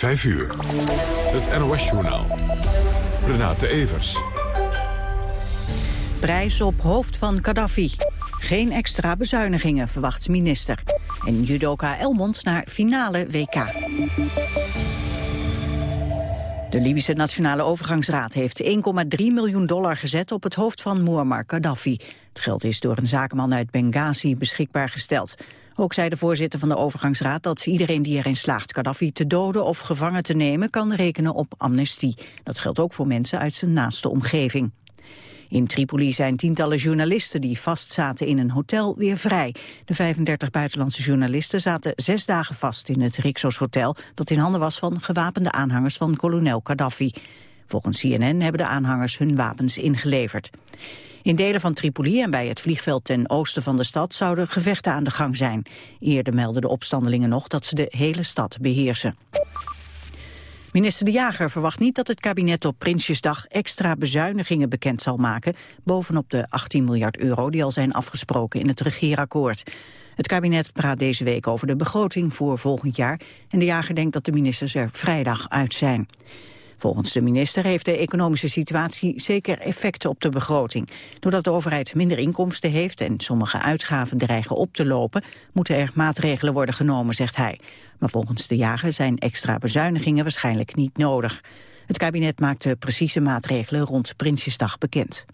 5 uur. Het NOS-journaal. Renate Evers. Prijs op hoofd van Gaddafi. Geen extra bezuinigingen, verwacht minister. En judoka Elmond naar finale WK. De Libische Nationale Overgangsraad heeft 1,3 miljoen dollar gezet op het hoofd van Muammar Gaddafi. Het geld is door een zakenman uit Benghazi beschikbaar gesteld. Ook zei de voorzitter van de overgangsraad dat iedereen die erin slaagt Gaddafi te doden of gevangen te nemen kan rekenen op amnestie. Dat geldt ook voor mensen uit zijn naaste omgeving. In Tripoli zijn tientallen journalisten die vastzaten in een hotel weer vrij. De 35 buitenlandse journalisten zaten zes dagen vast in het Rixos Hotel... dat in handen was van gewapende aanhangers van kolonel Gaddafi. Volgens CNN hebben de aanhangers hun wapens ingeleverd. In delen van Tripoli en bij het vliegveld ten oosten van de stad zouden gevechten aan de gang zijn. Eerder meldden de opstandelingen nog dat ze de hele stad beheersen. Minister De Jager verwacht niet dat het kabinet op Prinsjesdag extra bezuinigingen bekend zal maken, bovenop de 18 miljard euro die al zijn afgesproken in het regeerakkoord. Het kabinet praat deze week over de begroting voor volgend jaar en De Jager denkt dat de ministers er vrijdag uit zijn. Volgens de minister heeft de economische situatie zeker effecten op de begroting. Doordat de overheid minder inkomsten heeft en sommige uitgaven dreigen op te lopen, moeten er maatregelen worden genomen, zegt hij. Maar volgens de jager zijn extra bezuinigingen waarschijnlijk niet nodig. Het kabinet maakt de precieze maatregelen rond Prinsjesdag bekend.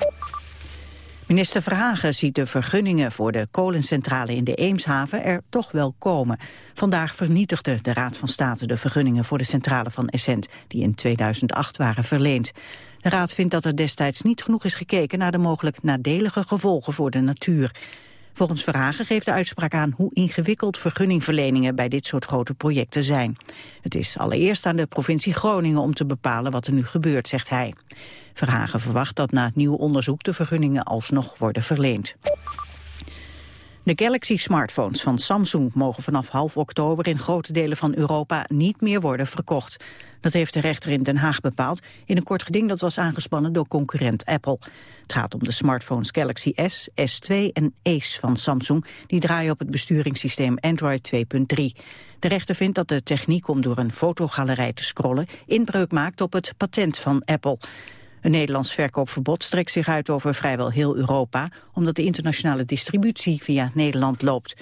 Minister Verhagen ziet de vergunningen voor de kolencentrale in de Eemshaven er toch wel komen. Vandaag vernietigde de Raad van State de vergunningen voor de centrale van Essent, die in 2008 waren verleend. De Raad vindt dat er destijds niet genoeg is gekeken naar de mogelijk nadelige gevolgen voor de natuur. Volgens Verhagen geeft de uitspraak aan hoe ingewikkeld vergunningverleningen bij dit soort grote projecten zijn. Het is allereerst aan de provincie Groningen om te bepalen wat er nu gebeurt, zegt hij. Verhagen verwacht dat na nieuw onderzoek de vergunningen alsnog worden verleend. De Galaxy-smartphones van Samsung mogen vanaf half oktober in grote delen van Europa niet meer worden verkocht. Dat heeft de rechter in Den Haag bepaald in een kort geding dat was aangespannen door concurrent Apple. Het gaat om de smartphones Galaxy S, S2 en Ace van Samsung. Die draaien op het besturingssysteem Android 2.3. De rechter vindt dat de techniek om door een fotogalerij te scrollen inbreuk maakt op het patent van Apple. Een Nederlands verkoopverbod strekt zich uit over vrijwel heel Europa, omdat de internationale distributie via Nederland loopt.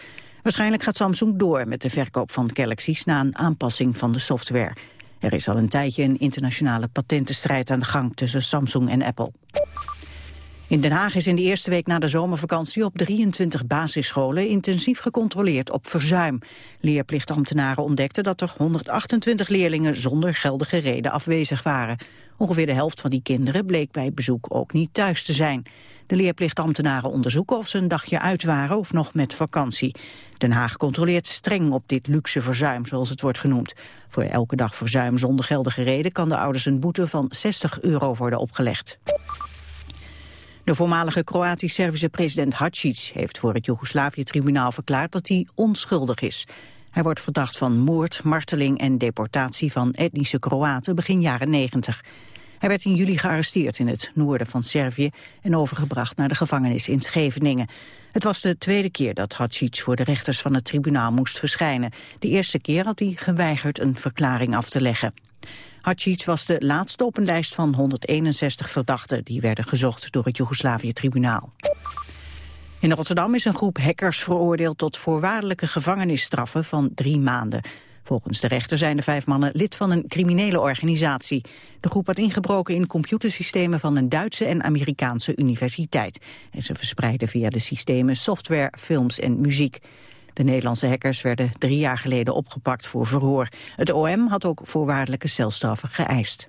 Waarschijnlijk gaat Samsung door met de verkoop van Galaxies na een aanpassing van de software. Er is al een tijdje een internationale patentenstrijd aan de gang tussen Samsung en Apple. In Den Haag is in de eerste week na de zomervakantie op 23 basisscholen intensief gecontroleerd op verzuim. Leerplichtambtenaren ontdekten dat er 128 leerlingen zonder geldige reden afwezig waren. Ongeveer de helft van die kinderen bleek bij bezoek ook niet thuis te zijn. De leerplichtambtenaren onderzoeken of ze een dagje uit waren of nog met vakantie. Den Haag controleert streng op dit luxe verzuim, zoals het wordt genoemd. Voor elke dag verzuim zonder geldige reden kan de ouders een boete van 60 euro worden opgelegd. De voormalige Kroatisch-Servische president Hadžić heeft voor het Joegoslavië-tribunaal verklaard dat hij onschuldig is. Hij wordt verdacht van moord, marteling en deportatie van etnische Kroaten begin jaren 90. Hij werd in juli gearresteerd in het noorden van Servië en overgebracht naar de gevangenis in Scheveningen. Het was de tweede keer dat Hadžić voor de rechters van het tribunaal moest verschijnen. De eerste keer had hij geweigerd een verklaring af te leggen. Hadžić was de laatste op een lijst van 161 verdachten... die werden gezocht door het Joegoslavië-tribunaal. In Rotterdam is een groep hackers veroordeeld tot voorwaardelijke gevangenisstraffen van drie maanden. Volgens de rechter zijn de vijf mannen lid van een criminele organisatie. De groep had ingebroken in computersystemen van een Duitse en Amerikaanse universiteit. En ze verspreidden via de systemen software, films en muziek. De Nederlandse hackers werden drie jaar geleden opgepakt voor verhoor. Het OM had ook voorwaardelijke celstraffen geëist.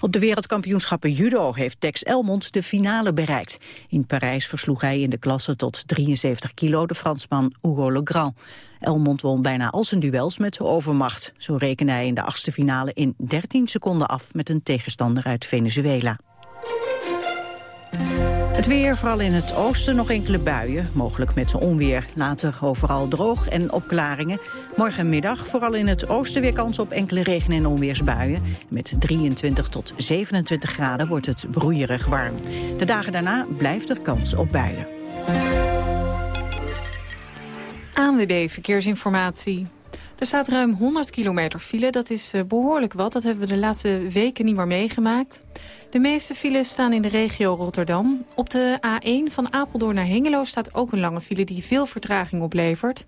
Op de wereldkampioenschappen judo heeft Tex Elmond de finale bereikt. In Parijs versloeg hij in de klasse tot 73 kilo de Fransman Hugo Legrand. Elmond won bijna al zijn duels met overmacht. Zo rekende hij in de achtste finale in 13 seconden af met een tegenstander uit Venezuela. Het weer, vooral in het oosten nog enkele buien, mogelijk met onweer. Later overal droog en opklaringen. Morgenmiddag vooral in het oosten weer kans op enkele regen- en onweersbuien. Met 23 tot 27 graden wordt het broeierig warm. De dagen daarna blijft er kans op buien. ANWB Verkeersinformatie. Er staat ruim 100 kilometer file. Dat is eh, behoorlijk wat. Dat hebben we de laatste weken niet meer meegemaakt. De meeste files staan in de regio Rotterdam. Op de A1 van Apeldoorn naar Hengelo staat ook een lange file... die veel vertraging oplevert.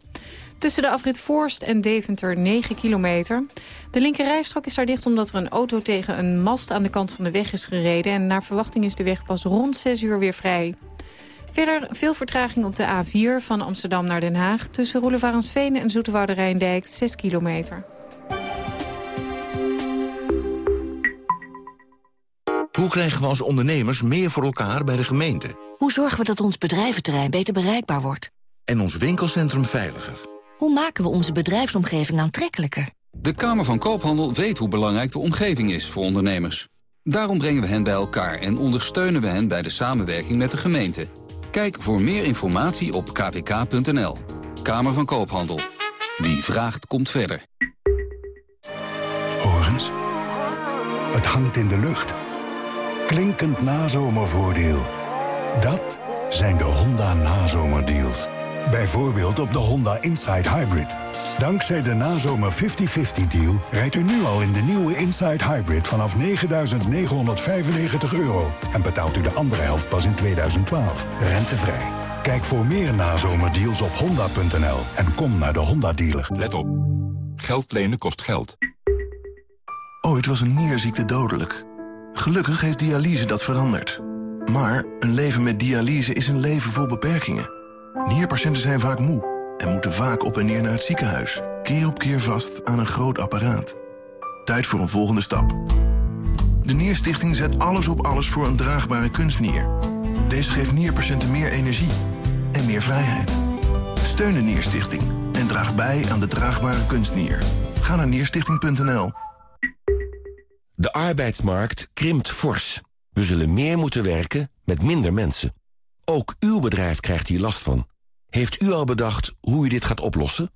Tussen de afrit Voorst en Deventer 9 kilometer. De linkerrijstrook is daar dicht omdat er een auto tegen een mast aan de kant van de weg is gereden. En naar verwachting is de weg pas rond 6 uur weer vrij. Verder veel vertraging op de A4 van Amsterdam naar Den Haag... tussen Roelevarensveen en Zoeterwoude Rijndijk 6 kilometer. Hoe krijgen we als ondernemers meer voor elkaar bij de gemeente? Hoe zorgen we dat ons bedrijventerrein beter bereikbaar wordt? En ons winkelcentrum veiliger? Hoe maken we onze bedrijfsomgeving aantrekkelijker? De Kamer van Koophandel weet hoe belangrijk de omgeving is voor ondernemers. Daarom brengen we hen bij elkaar en ondersteunen we hen bij de samenwerking met de gemeente. Kijk voor meer informatie op kvk.nl. Kamer van Koophandel. Wie vraagt, komt verder. Horens. Het hangt in de lucht. Klinkend nazomervoordeel. Dat zijn de Honda nazomerdeals. Bijvoorbeeld op de Honda Inside Hybrid. Dankzij de nazomer 50-50 deal rijdt u nu al in de nieuwe Inside Hybrid vanaf 9.995 euro. En betaalt u de andere helft pas in 2012. Rentevrij. Kijk voor meer nazomerdeals op honda.nl en kom naar de Honda dealer. Let op. Geld lenen kost geld. Ooit was een nierziekte dodelijk. Gelukkig heeft dialyse dat veranderd. Maar een leven met dialyse is een leven vol beperkingen. Nierpatiënten zijn vaak moe en moeten vaak op en neer naar het ziekenhuis. Keer op keer vast aan een groot apparaat. Tijd voor een volgende stap. De Nierstichting zet alles op alles voor een draagbare kunstnier. Deze geeft nierpatiënten meer energie en meer vrijheid. Steun de Nierstichting en draag bij aan de draagbare kunstnier. Ga naar nierstichting.nl. De arbeidsmarkt krimpt fors. We zullen meer moeten werken met minder mensen. Ook uw bedrijf krijgt hier last van. Heeft u al bedacht hoe u dit gaat oplossen?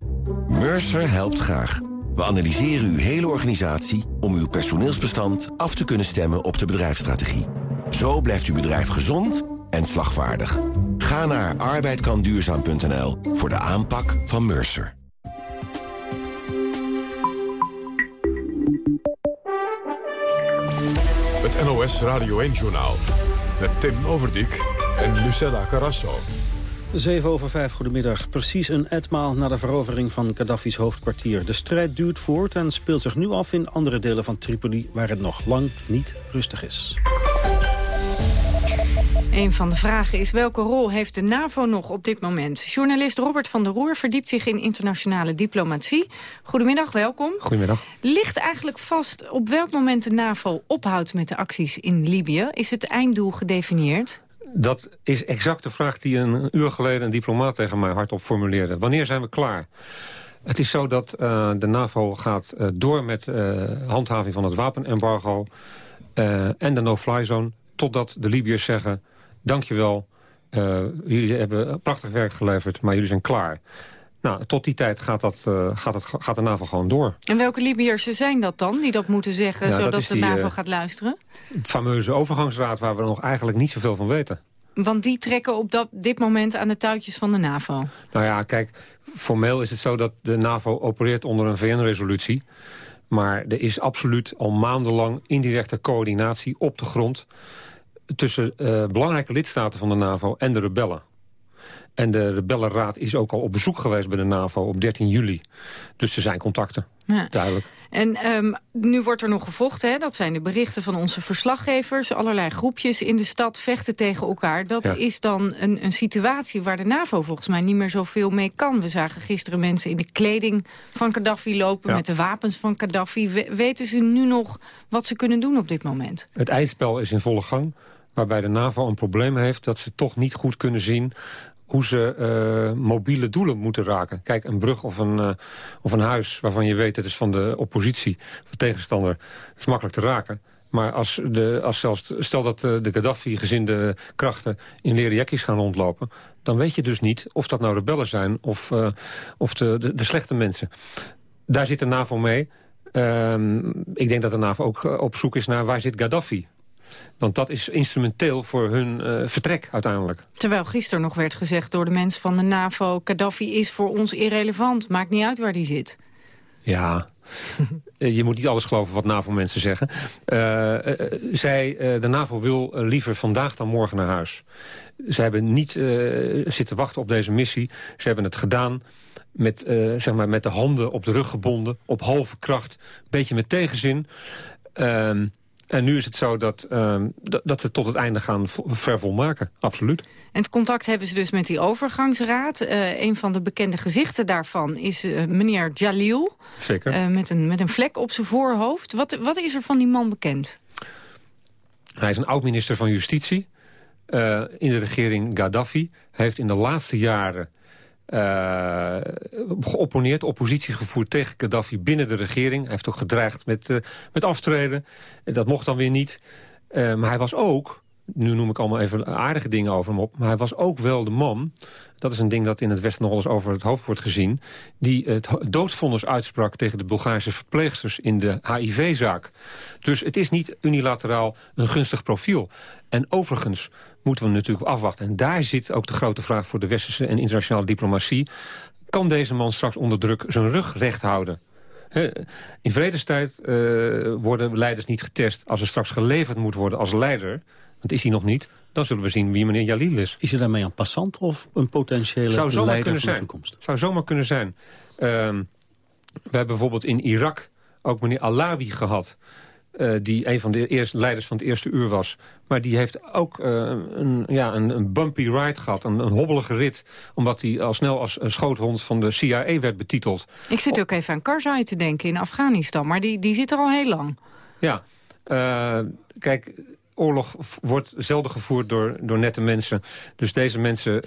Mercer helpt graag. We analyseren uw hele organisatie om uw personeelsbestand af te kunnen stemmen op de bedrijfsstrategie. Zo blijft uw bedrijf gezond en slagvaardig. Ga naar arbeidkanduurzaam.nl voor de aanpak van Mercer. Het NOS Radio 1-journaal met Tim Overdijk en Lucella Carrasso. 7 over 5, goedemiddag. Precies een etmaal na de verovering van Gaddafi's hoofdkwartier. De strijd duurt voort en speelt zich nu af in andere delen van Tripoli... waar het nog lang niet rustig is. Een van de vragen is welke rol heeft de NAVO nog op dit moment? Journalist Robert van der Roer verdiept zich in internationale diplomatie. Goedemiddag, welkom. Goedemiddag. Ligt eigenlijk vast op welk moment de NAVO ophoudt met de acties in Libië? Is het einddoel gedefinieerd? Dat is exact de vraag die een uur geleden een diplomaat tegen mij hardop formuleerde. Wanneer zijn we klaar? Het is zo dat uh, de NAVO gaat uh, door met uh, handhaving van het wapenembargo... en de no-fly zone, totdat de Libiërs zeggen... dankjewel, jullie hebben prachtig werk geleverd, maar jullie zijn klaar. Nou, tot die tijd gaat, dat, gaat, het, gaat de NAVO gewoon door. En welke Libiërs zijn dat dan, die dat moeten zeggen... Ja, zodat de NAVO gaat luisteren? fameuze overgangsraad waar we nog eigenlijk niet zoveel van weten. Want die trekken op dat, dit moment aan de touwtjes van de NAVO. Nou ja, kijk, formeel is het zo dat de NAVO opereert onder een VN-resolutie. Maar er is absoluut al maandenlang indirecte coördinatie op de grond... tussen uh, belangrijke lidstaten van de NAVO en de rebellen. En de rebellenraad is ook al op bezoek geweest bij de NAVO op 13 juli. Dus er zijn contacten, ja. duidelijk. En um, nu wordt er nog gevochten, hè? dat zijn de berichten van onze verslaggevers. Allerlei groepjes in de stad vechten tegen elkaar. Dat ja. is dan een, een situatie waar de NAVO volgens mij niet meer zoveel mee kan. We zagen gisteren mensen in de kleding van Gaddafi lopen... Ja. met de wapens van Gaddafi. We, weten ze nu nog wat ze kunnen doen op dit moment? Het eindspel is in volle gang waarbij de NAVO een probleem heeft... dat ze toch niet goed kunnen zien hoe ze uh, mobiele doelen moeten raken. Kijk, een brug of een, uh, of een huis waarvan je weet... het is van de oppositie, van tegenstander, is makkelijk te raken. Maar als, de, als zelfs, stel dat uh, de Gaddafi-gezinde krachten in leren gaan rondlopen... dan weet je dus niet of dat nou rebellen zijn of, of de, de, de, slechte mensen. Daar zit de NAVO mee. Ehm, ik denk dat de NAVO ook op zoek is naar waar zit Gaddafi. Want dat is instrumenteel voor hun uh, vertrek uiteindelijk. Terwijl gisteren nog werd gezegd door de mensen van de NAVO... Gaddafi is voor ons irrelevant, maakt niet uit waar die zit. Ja, je moet niet alles geloven wat NAVO-mensen zeggen. zij, de NAVO wil liever vandaag dan morgen naar huis. Ze hebben niet zitten wachten op deze missie. Ze hebben het gedaan met, zeg maar met de handen op de rug gebonden, op halve kracht, een beetje met tegenzin. Ehm, en nu is het zo dat, uh, dat ze tot het einde gaan vervolmaken. Absoluut. En het contact hebben ze dus met die overgangsraad. Uh, een van de bekende gezichten daarvan is uh, meneer Jalil. Zeker. Uh, met, een, met een vlek op zijn voorhoofd. Wat, wat is er van die man bekend? Hij is een oud-minister van Justitie. in de regering Gaddafi. Hij heeft in de laatste jaren uh, geopponeerd, oppositie gevoerd tegen Gaddafi binnen de regering. Hij heeft ook gedreigd met, uh, met aftreden. Dat mocht dan weer niet. Uh, maar hij was ook, nu noem ik allemaal even aardige dingen over hem op... maar hij was ook wel de man, dat is een ding dat in het Westen nog eens over het hoofd wordt gezien... die het doodsvonnis uitsprak tegen de Bulgaarse verpleegsters in de HIV-zaak. Dus het is niet unilateraal een gunstig profiel. En overigens moeten we natuurlijk afwachten. En daar zit ook de grote vraag voor de westerse en internationale diplomatie. Kan deze man straks onder druk zijn rug recht houden? In vredestijd uh, worden leiders niet getest. Als er straks geleverd moet worden als leider, dat is hij nog niet... dan zullen we zien wie meneer Jalil is. Is hij daarmee een passant of een potentiële Zou leider voor de toekomst? Zou zomaar kunnen zijn. Uh, we hebben bijvoorbeeld in Irak ook meneer Alawi gehad... Uh, die een van de eerste leiders van het eerste uur was. Maar die heeft ook uh, een, ja, een, een, bumpy ride gehad, een, een, hobbelige rit. Omdat hij al snel als schoothond van de CIA werd betiteld. Ik zit ook even aan Karzai te denken in Afghanistan. Maar die, die zit er al heel lang. Ja, uh, kijk, oorlog wordt zelden gevoerd door, door nette mensen. Dus deze mensen,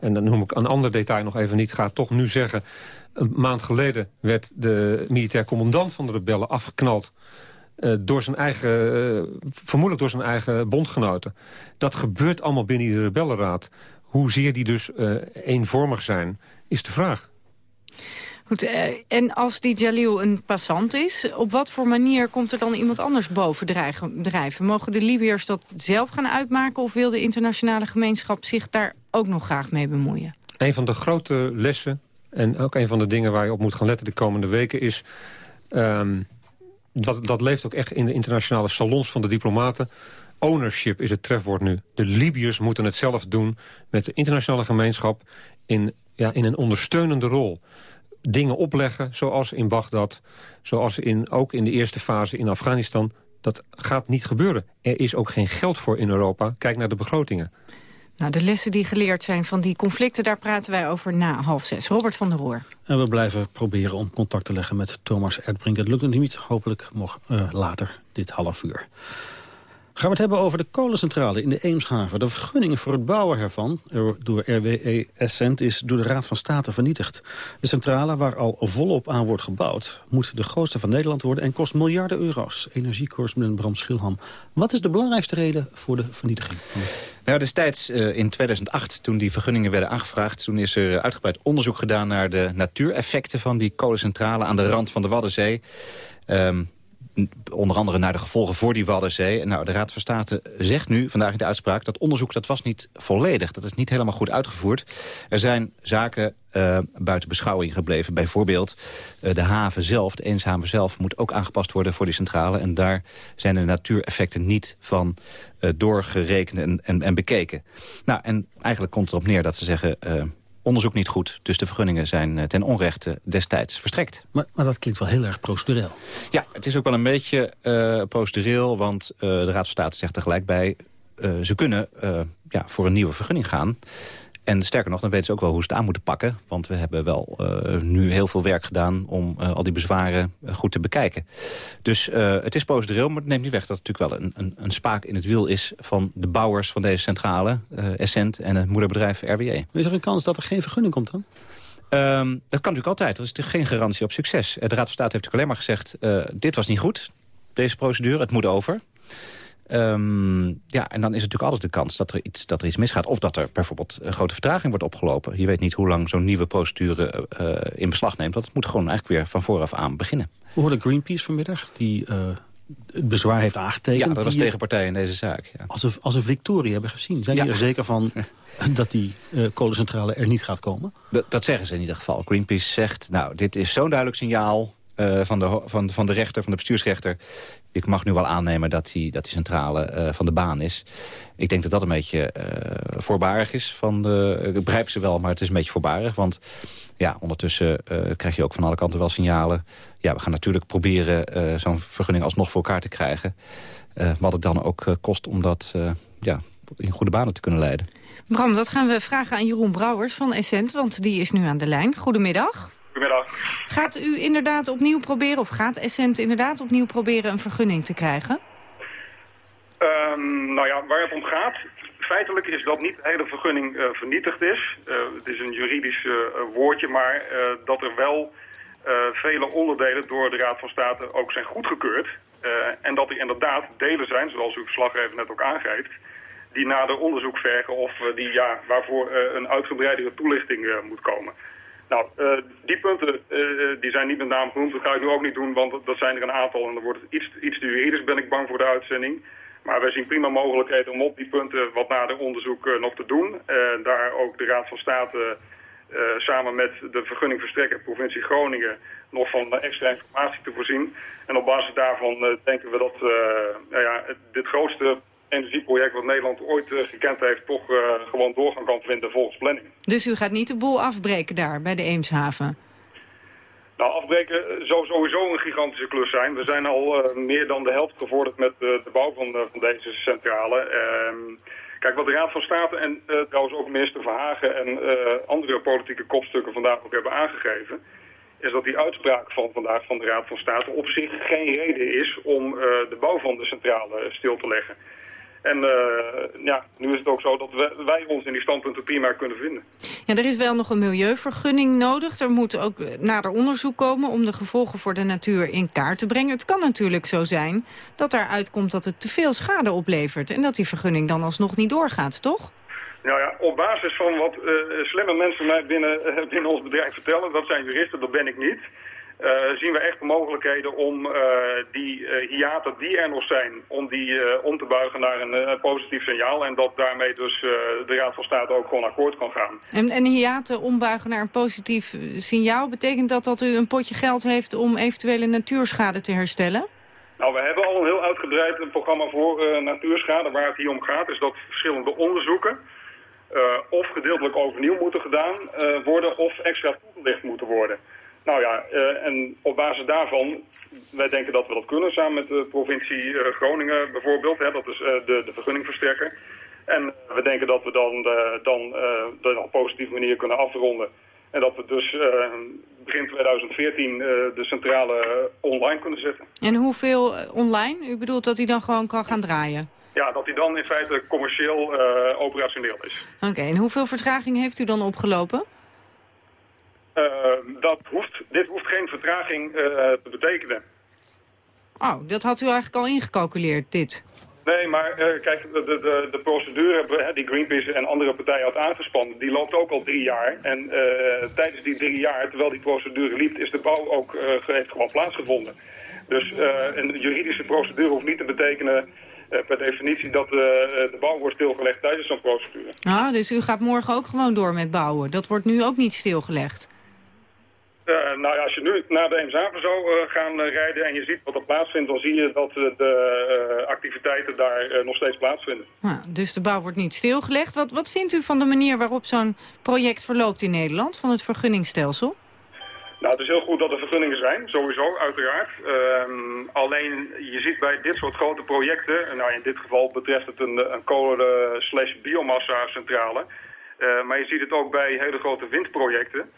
en dan noem ik een ander detail nog even niet... ga toch nu zeggen... een maand geleden werd de militair commandant van de rebellen afgeknald uh, door zijn eigen, uh, vermoedelijk door zijn eigen bondgenoten. Dat gebeurt allemaal binnen de rebellenraad. Hoezeer die dus uh, eenvormig zijn, is de vraag. Goed, en als die Jalil een passant is, op wat voor manier komt er dan iemand anders boven drijven? Mogen de Libiërs dat zelf gaan uitmaken of wil de internationale gemeenschap zich daar ook nog graag mee bemoeien? Een van de grote lessen en ook een van de dingen waar je op moet gaan letten de komende weken is... Um, dat, dat leeft ook echt in de internationale salons van de diplomaten. Ownership is het trefwoord nu. De Libiërs moeten het zelf doen met de internationale gemeenschap... in, ja, in een ondersteunende rol. Dingen opleggen, zoals in Bagdad, zoals in, ook in de eerste fase in Afghanistan. Dat gaat niet gebeuren. Er is ook geen geld voor in Europa. Kijk naar de begrotingen. Nou, de lessen die geleerd zijn van die conflicten... daar praten wij over na half zes. Robert van der Roer. En we blijven proberen om contact te leggen met Thomas Erdbrink. Het lukt nog niet, hopelijk nog uh, later dit half uur. Gaan we het hebben over de kolencentrale in de Eemshaven. De vergunning voor het bouwen ervan door RWE Essent is door de Raad van State vernietigd. De centrale, waar al volop aan wordt gebouwd, moet de grootste van Nederland worden en kost miljarden euro's. Energiecorrespondent Bram Schilham. Wat is de belangrijkste reden voor de vernietiging? Nou, destijds uh, in 2008, toen die vergunningen werden aangevraagd... toen is er uitgebreid onderzoek gedaan naar de natuureffecten van die kolencentrale aan de rand van de Waddenzee. Um, onder andere naar de gevolgen voor die Waddenzee. Nou, de Raad van State zegt nu, vandaag in de uitspraak... dat onderzoek dat was niet volledig, dat is niet helemaal goed uitgevoerd. Er zijn zaken uh, buiten beschouwing gebleven. Bijvoorbeeld uh, de haven zelf, de Eemshaven zelf... moet ook aangepast worden voor die centrale. En daar zijn de natuureffecten niet van uh, doorgerekend en, en, en, bekeken. Nou, en eigenlijk komt het erop neer dat ze zeggen onderzoek niet goed. Dus de vergunningen zijn eh, ten onrechte destijds verstrekt. Maar, maar dat klinkt wel heel erg procedureel. Ja, het is ook wel een beetje uh, procedureel. Want uh, de Raad van State zegt er gelijk bij... Uh, ze kunnen ja, voor een nieuwe vergunning gaan. En sterker nog, dan weten ze ook wel hoe ze het aan moeten pakken. Want we hebben wel uh, nu heel veel werk gedaan om uh, al die bezwaren uh, goed te bekijken. Dus het is procedureel, maar het neemt niet weg dat het natuurlijk wel een, een, een spaak in het wiel is... van de bouwers van deze centrale, Essent en het moederbedrijf RWE. Is er een kans dat er geen vergunning komt dan? Um, dat kan natuurlijk altijd. Er is natuurlijk geen garantie op succes. De Raad van State heeft natuurlijk alleen maar gezegd... dit was niet goed, deze procedure, het moet over. Um, ja, en dan is natuurlijk altijd de kans dat er, iets, dat er iets misgaat. Of dat er bijvoorbeeld een grote vertraging wordt opgelopen. Je weet niet hoe lang zo'n nieuwe procedure uh, in beslag neemt. Want het moet gewoon eigenlijk weer van vooraf aan beginnen. We hoorden Greenpeace vanmiddag, die uh, het bezwaar heeft aangetekend. Ja, dat was tegenpartij in deze zaak. Ja. Als, een, als een victorie hebben gezien. Zijn ja. er zeker van dat die uh, kolencentrale er niet gaat komen? Dat, dat zeggen ze in ieder geval. Greenpeace zegt, nou, dit is zo'n duidelijk signaal... eh, van, de, van, van de rechter, van de bestuursrechter... ik mag nu wel aannemen dat die, dat die centrale eh, van de baan is. Ik denk dat dat een beetje uh, voorbarig is. Van de, ik begrijp ze wel, maar het is een beetje voorbarig. Want ja, ondertussen krijg je ook van alle kanten wel signalen. Ja, we gaan natuurlijk proberen zo'n vergunning alsnog voor elkaar te krijgen. wat het dan ook kost om dat ja, in goede banen te kunnen leiden. Bram, dat gaan we vragen aan Jeroen Brouwers van Essent, want die is nu aan de lijn. Goedemiddag. Goedemiddag. Gaat u inderdaad opnieuw proberen, of gaat Essent inderdaad opnieuw proberen een vergunning te krijgen? Um, nou ja, waar het om gaat, feitelijk is dat niet de hele vergunning uh, vernietigd is. Uh, het is een juridisch uh, woordje, maar dat er wel vele onderdelen door de Raad van State ook zijn goedgekeurd. en dat er inderdaad delen zijn, zoals uw verslaggever net ook aangeeft die nader onderzoek vergen of die, ja, waarvoor een uitgebreidere toelichting moet komen. Nou, die punten die zijn niet met name genoemd. Dat ga ik nu ook niet doen, want dat zijn er een aantal. En dan wordt het iets, iets juridisch, ben ik bang voor de uitzending. Maar wij zien prima mogelijkheden om op die punten wat nader onderzoek nog te doen. daar ook de Raad van State samen met de vergunningverstrekker provincie Groningen nog van extra informatie te voorzien. En op basis daarvan denken we dat nou ja, dit grootste energieproject wat Nederland ooit uh, gekend heeft... toch uh, gewoon doorgang kan vinden volgens planning. Dus u gaat niet de boel afbreken daar bij de Eemshaven? Nou, afbreken zou sowieso een gigantische klus zijn. We zijn al meer dan de helft gevorderd met de bouw van, van deze centrale. Ehm, kijk, wat de Raad van State en trouwens ook minister Verhagen... en andere politieke kopstukken vandaag ook hebben aangegeven is dat die uitspraak van vandaag van de Raad van State op zich geen reden is om de bouw van de centrale stil te leggen. En uh, ja, nu is het ook zo dat wij, ons in die standpunten prima kunnen vinden. Ja, er is wel nog een milieuvergunning nodig. Er moet ook nader onderzoek komen om de gevolgen voor de natuur in kaart te brengen. Het kan natuurlijk zo zijn dat daaruit komt dat het te veel schade oplevert... en dat die vergunning dan alsnog niet doorgaat, toch? Nou ja, op basis van wat uh, slimme mensen mij binnen, binnen ons bedrijf vertellen... dat zijn juristen, dat ben ik niet... Uh, zien we echt mogelijkheden om uh, die uh, hiaten die er nog zijn, om die om te buigen naar een positief signaal. En dat daarmee dus de Raad van State ook gewoon akkoord kan gaan. En, en hiaten ombuigen naar een positief signaal, betekent dat dat u een potje geld heeft om eventuele natuurschade te herstellen? Nou, we hebben al een heel uitgebreid een programma voor natuurschade. Waar het hier om gaat is dat verschillende onderzoeken of gedeeltelijk overnieuw moeten gedaan worden of extra toegelicht moeten worden. Nou ja, uh, en op basis daarvan, wij denken dat we dat kunnen samen met de provincie uh, Groningen bijvoorbeeld. Hè, dat is uh, de, de vergunningverstrekker. En we denken dat we dan, dan dat op een positieve manier kunnen afronden. En dat we dus begin 2014 de centrale online kunnen zetten. En hoeveel online? U bedoelt dat hij dan gewoon kan gaan draaien? Ja, dat hij dan in feite commercieel operationeel is. Oké, en hoeveel vertraging heeft u dan opgelopen? Uh, dat hoeft, dit hoeft geen vertraging uh, te betekenen. Oh, dat had u eigenlijk al ingecalculeerd, dit? Nee, maar uh, kijk, de, de, de procedure die Greenpeace en andere partijen had aangespannen... die loopt ook al drie jaar. En tijdens die drie jaar, terwijl die procedure liep... is de bouw ook heeft gewoon plaatsgevonden. Dus een juridische procedure hoeft niet te betekenen... per definitie dat de bouw wordt stilgelegd tijdens zo'n procedure. Ah, dus u gaat morgen ook gewoon door met bouwen. Dat wordt nu ook niet stilgelegd? Uh, nou ja, als je nu naar de Eemshaven zou uh, gaan uh, rijden en je ziet wat er plaatsvindt... dan zie je dat de activiteiten daar nog steeds plaatsvinden. Nou, dus de bouw wordt niet stilgelegd. Wat, wat vindt u van de manier waarop zo'n project verloopt in Nederland... van het vergunningstelsel? Nou, het is heel goed dat er vergunningen zijn, sowieso, uiteraard. Ehm, alleen, je ziet bij dit soort grote projecten... nou in dit geval betreft het een, een kolen-slash-biomassa-centrale... maar je ziet het ook bij hele grote windprojecten...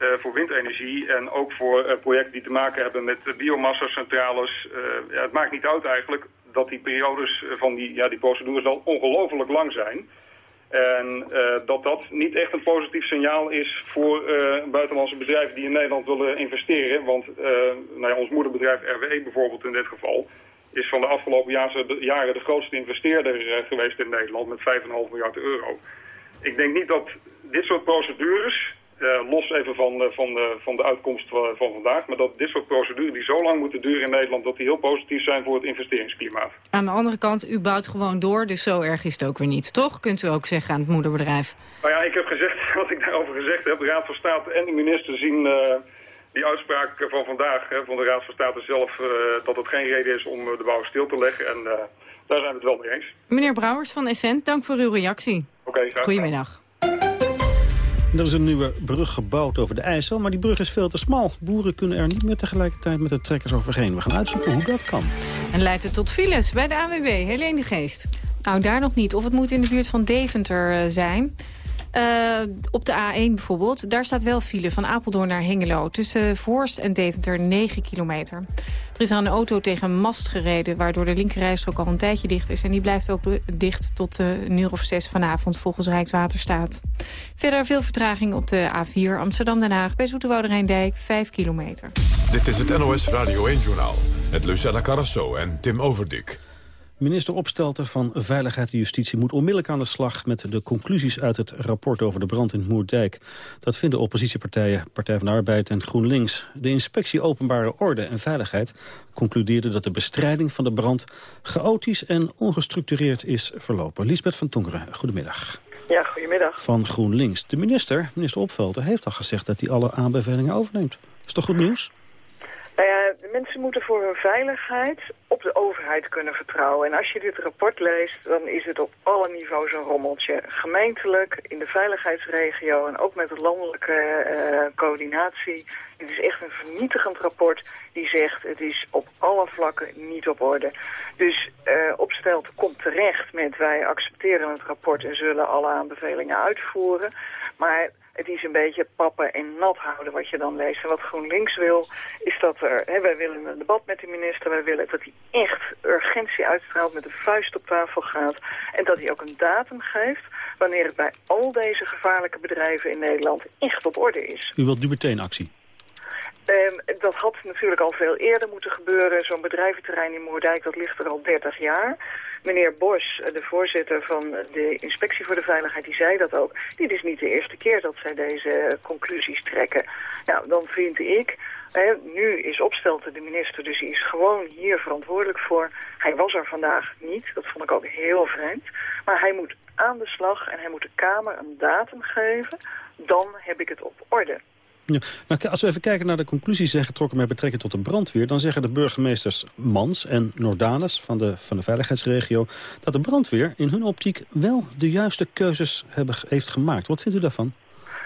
Uh, voor windenergie en ook voor uh, projecten die te maken hebben met uh, biomassa-centrales. Ja, het maakt niet uit eigenlijk dat die periodes van die, ja, die procedures al ongelooflijk lang zijn. En dat dat niet echt een positief signaal is voor buitenlandse bedrijven die in Nederland willen investeren. Want nou ja, ons moederbedrijf RWE bijvoorbeeld in dit geval is van de afgelopen jaren de grootste investeerder geweest in Nederland met 5,5 miljard euro. Ik denk niet dat dit soort procedures uh, los even van, uh, van, de, van de uitkomst van, van vandaag. Maar dat dit soort procedures die zo lang moeten duren in Nederland... dat die heel positief zijn voor het investeringsklimaat. Aan de andere kant, u bouwt gewoon door, dus zo erg is het ook weer niet. Toch, kunt u ook zeggen aan het moederbedrijf? Nou ja, ik heb gezegd, wat ik daarover gezegd heb... de Raad van State en de minister zien... Uh, die uitspraak van vandaag hè, van de Raad van State zelf... dat het geen reden is om de bouw stil te leggen. En daar zijn we het wel mee eens. Meneer Brouwers van Essent, dank voor uw reactie. Oké, graag Goedemiddag. Er is een nieuwe brug gebouwd over de IJssel, maar die brug is veel te smal. Boeren kunnen er niet meer tegelijkertijd met de trekkers overheen. We gaan uitzoeken hoe dat kan. En leidt het tot files bij de AWB, Helene de Geest. Nou, daar nog niet. Of het moet in de buurt van Deventer uh, zijn. Uh, op de A1 bijvoorbeeld, daar staat wel file van Apeldoorn naar Hengelo. Tussen Voorst en Deventer 9 kilometer. Er is aan een auto tegen een mast gereden... waardoor de linkerrijstrook al een tijdje dicht is. En die blijft ook dicht tot uh, een uur of zes vanavond volgens Rijkswaterstaat. Verder veel vertraging op de A4 Amsterdam-Den Haag... bij Zoeterwoude Rijndijk 5 kilometer. Dit is het NOS Radio 1-journaal met Lucella Carrasso en Tim Overdik. Minister Opstelter van Veiligheid en Justitie moet onmiddellijk aan de slag met de conclusies uit het rapport over de brand in Moerdijk. Dat vinden oppositiepartijen, Partij van de Arbeid en GroenLinks. De inspectie Openbare Orde en Veiligheid concludeerde dat de bestrijding van de brand chaotisch en ongestructureerd is verlopen. Lisbeth van Tongeren, goedemiddag. Ja, goedemiddag. Van GroenLinks. De minister, minister Opstelter, heeft al gezegd dat hij alle aanbevelingen overneemt. Is toch goed nieuws? Nou ja, mensen moeten voor hun veiligheid op de overheid kunnen vertrouwen. En als je dit rapport leest, dan is het op alle niveaus een rommeltje. Gemeentelijk, in de veiligheidsregio en ook met de landelijke uh, coördinatie. Het is echt een vernietigend rapport die zegt het is op alle vlakken niet op orde. Dus uh, Opstelt komt terecht met wij accepteren het rapport en zullen alle aanbevelingen uitvoeren. Maar het is een beetje pappen en nat houden wat je dan leest. En wat GroenLinks wil, is dat er... Hè, wij willen een debat met de minister. Wij willen dat hij echt urgentie uitstraalt, met de vuist op tafel gaat. En dat hij ook een datum geeft wanneer het bij al deze gevaarlijke bedrijven in Nederland echt op orde is. U wilt nu meteen actie? Um, dat had natuurlijk al veel eerder moeten gebeuren. Zo'n bedrijventerrein in Moerdijk, dat ligt er al 30 jaar. Meneer Bos, de voorzitter van de Inspectie voor de Veiligheid, die zei dat ook. Dit is niet de eerste keer dat zij deze conclusies trekken. Nou, dan vind ik... Nu is Opstelten de minister, dus hij is gewoon hier verantwoordelijk voor. Hij was er vandaag niet, dat vond ik ook heel vreemd. Maar hij moet aan de slag en hij moet de Kamer een datum geven. Dan heb ik het op orde. Ja. Nou, als we even kijken naar de conclusies getrokken met betrekking tot de brandweer... dan zeggen de burgemeesters Mans en Nordanus van de, van de veiligheidsregio... dat de brandweer in hun optiek wel de juiste keuzes hebben, heeft gemaakt. Wat vindt u daarvan?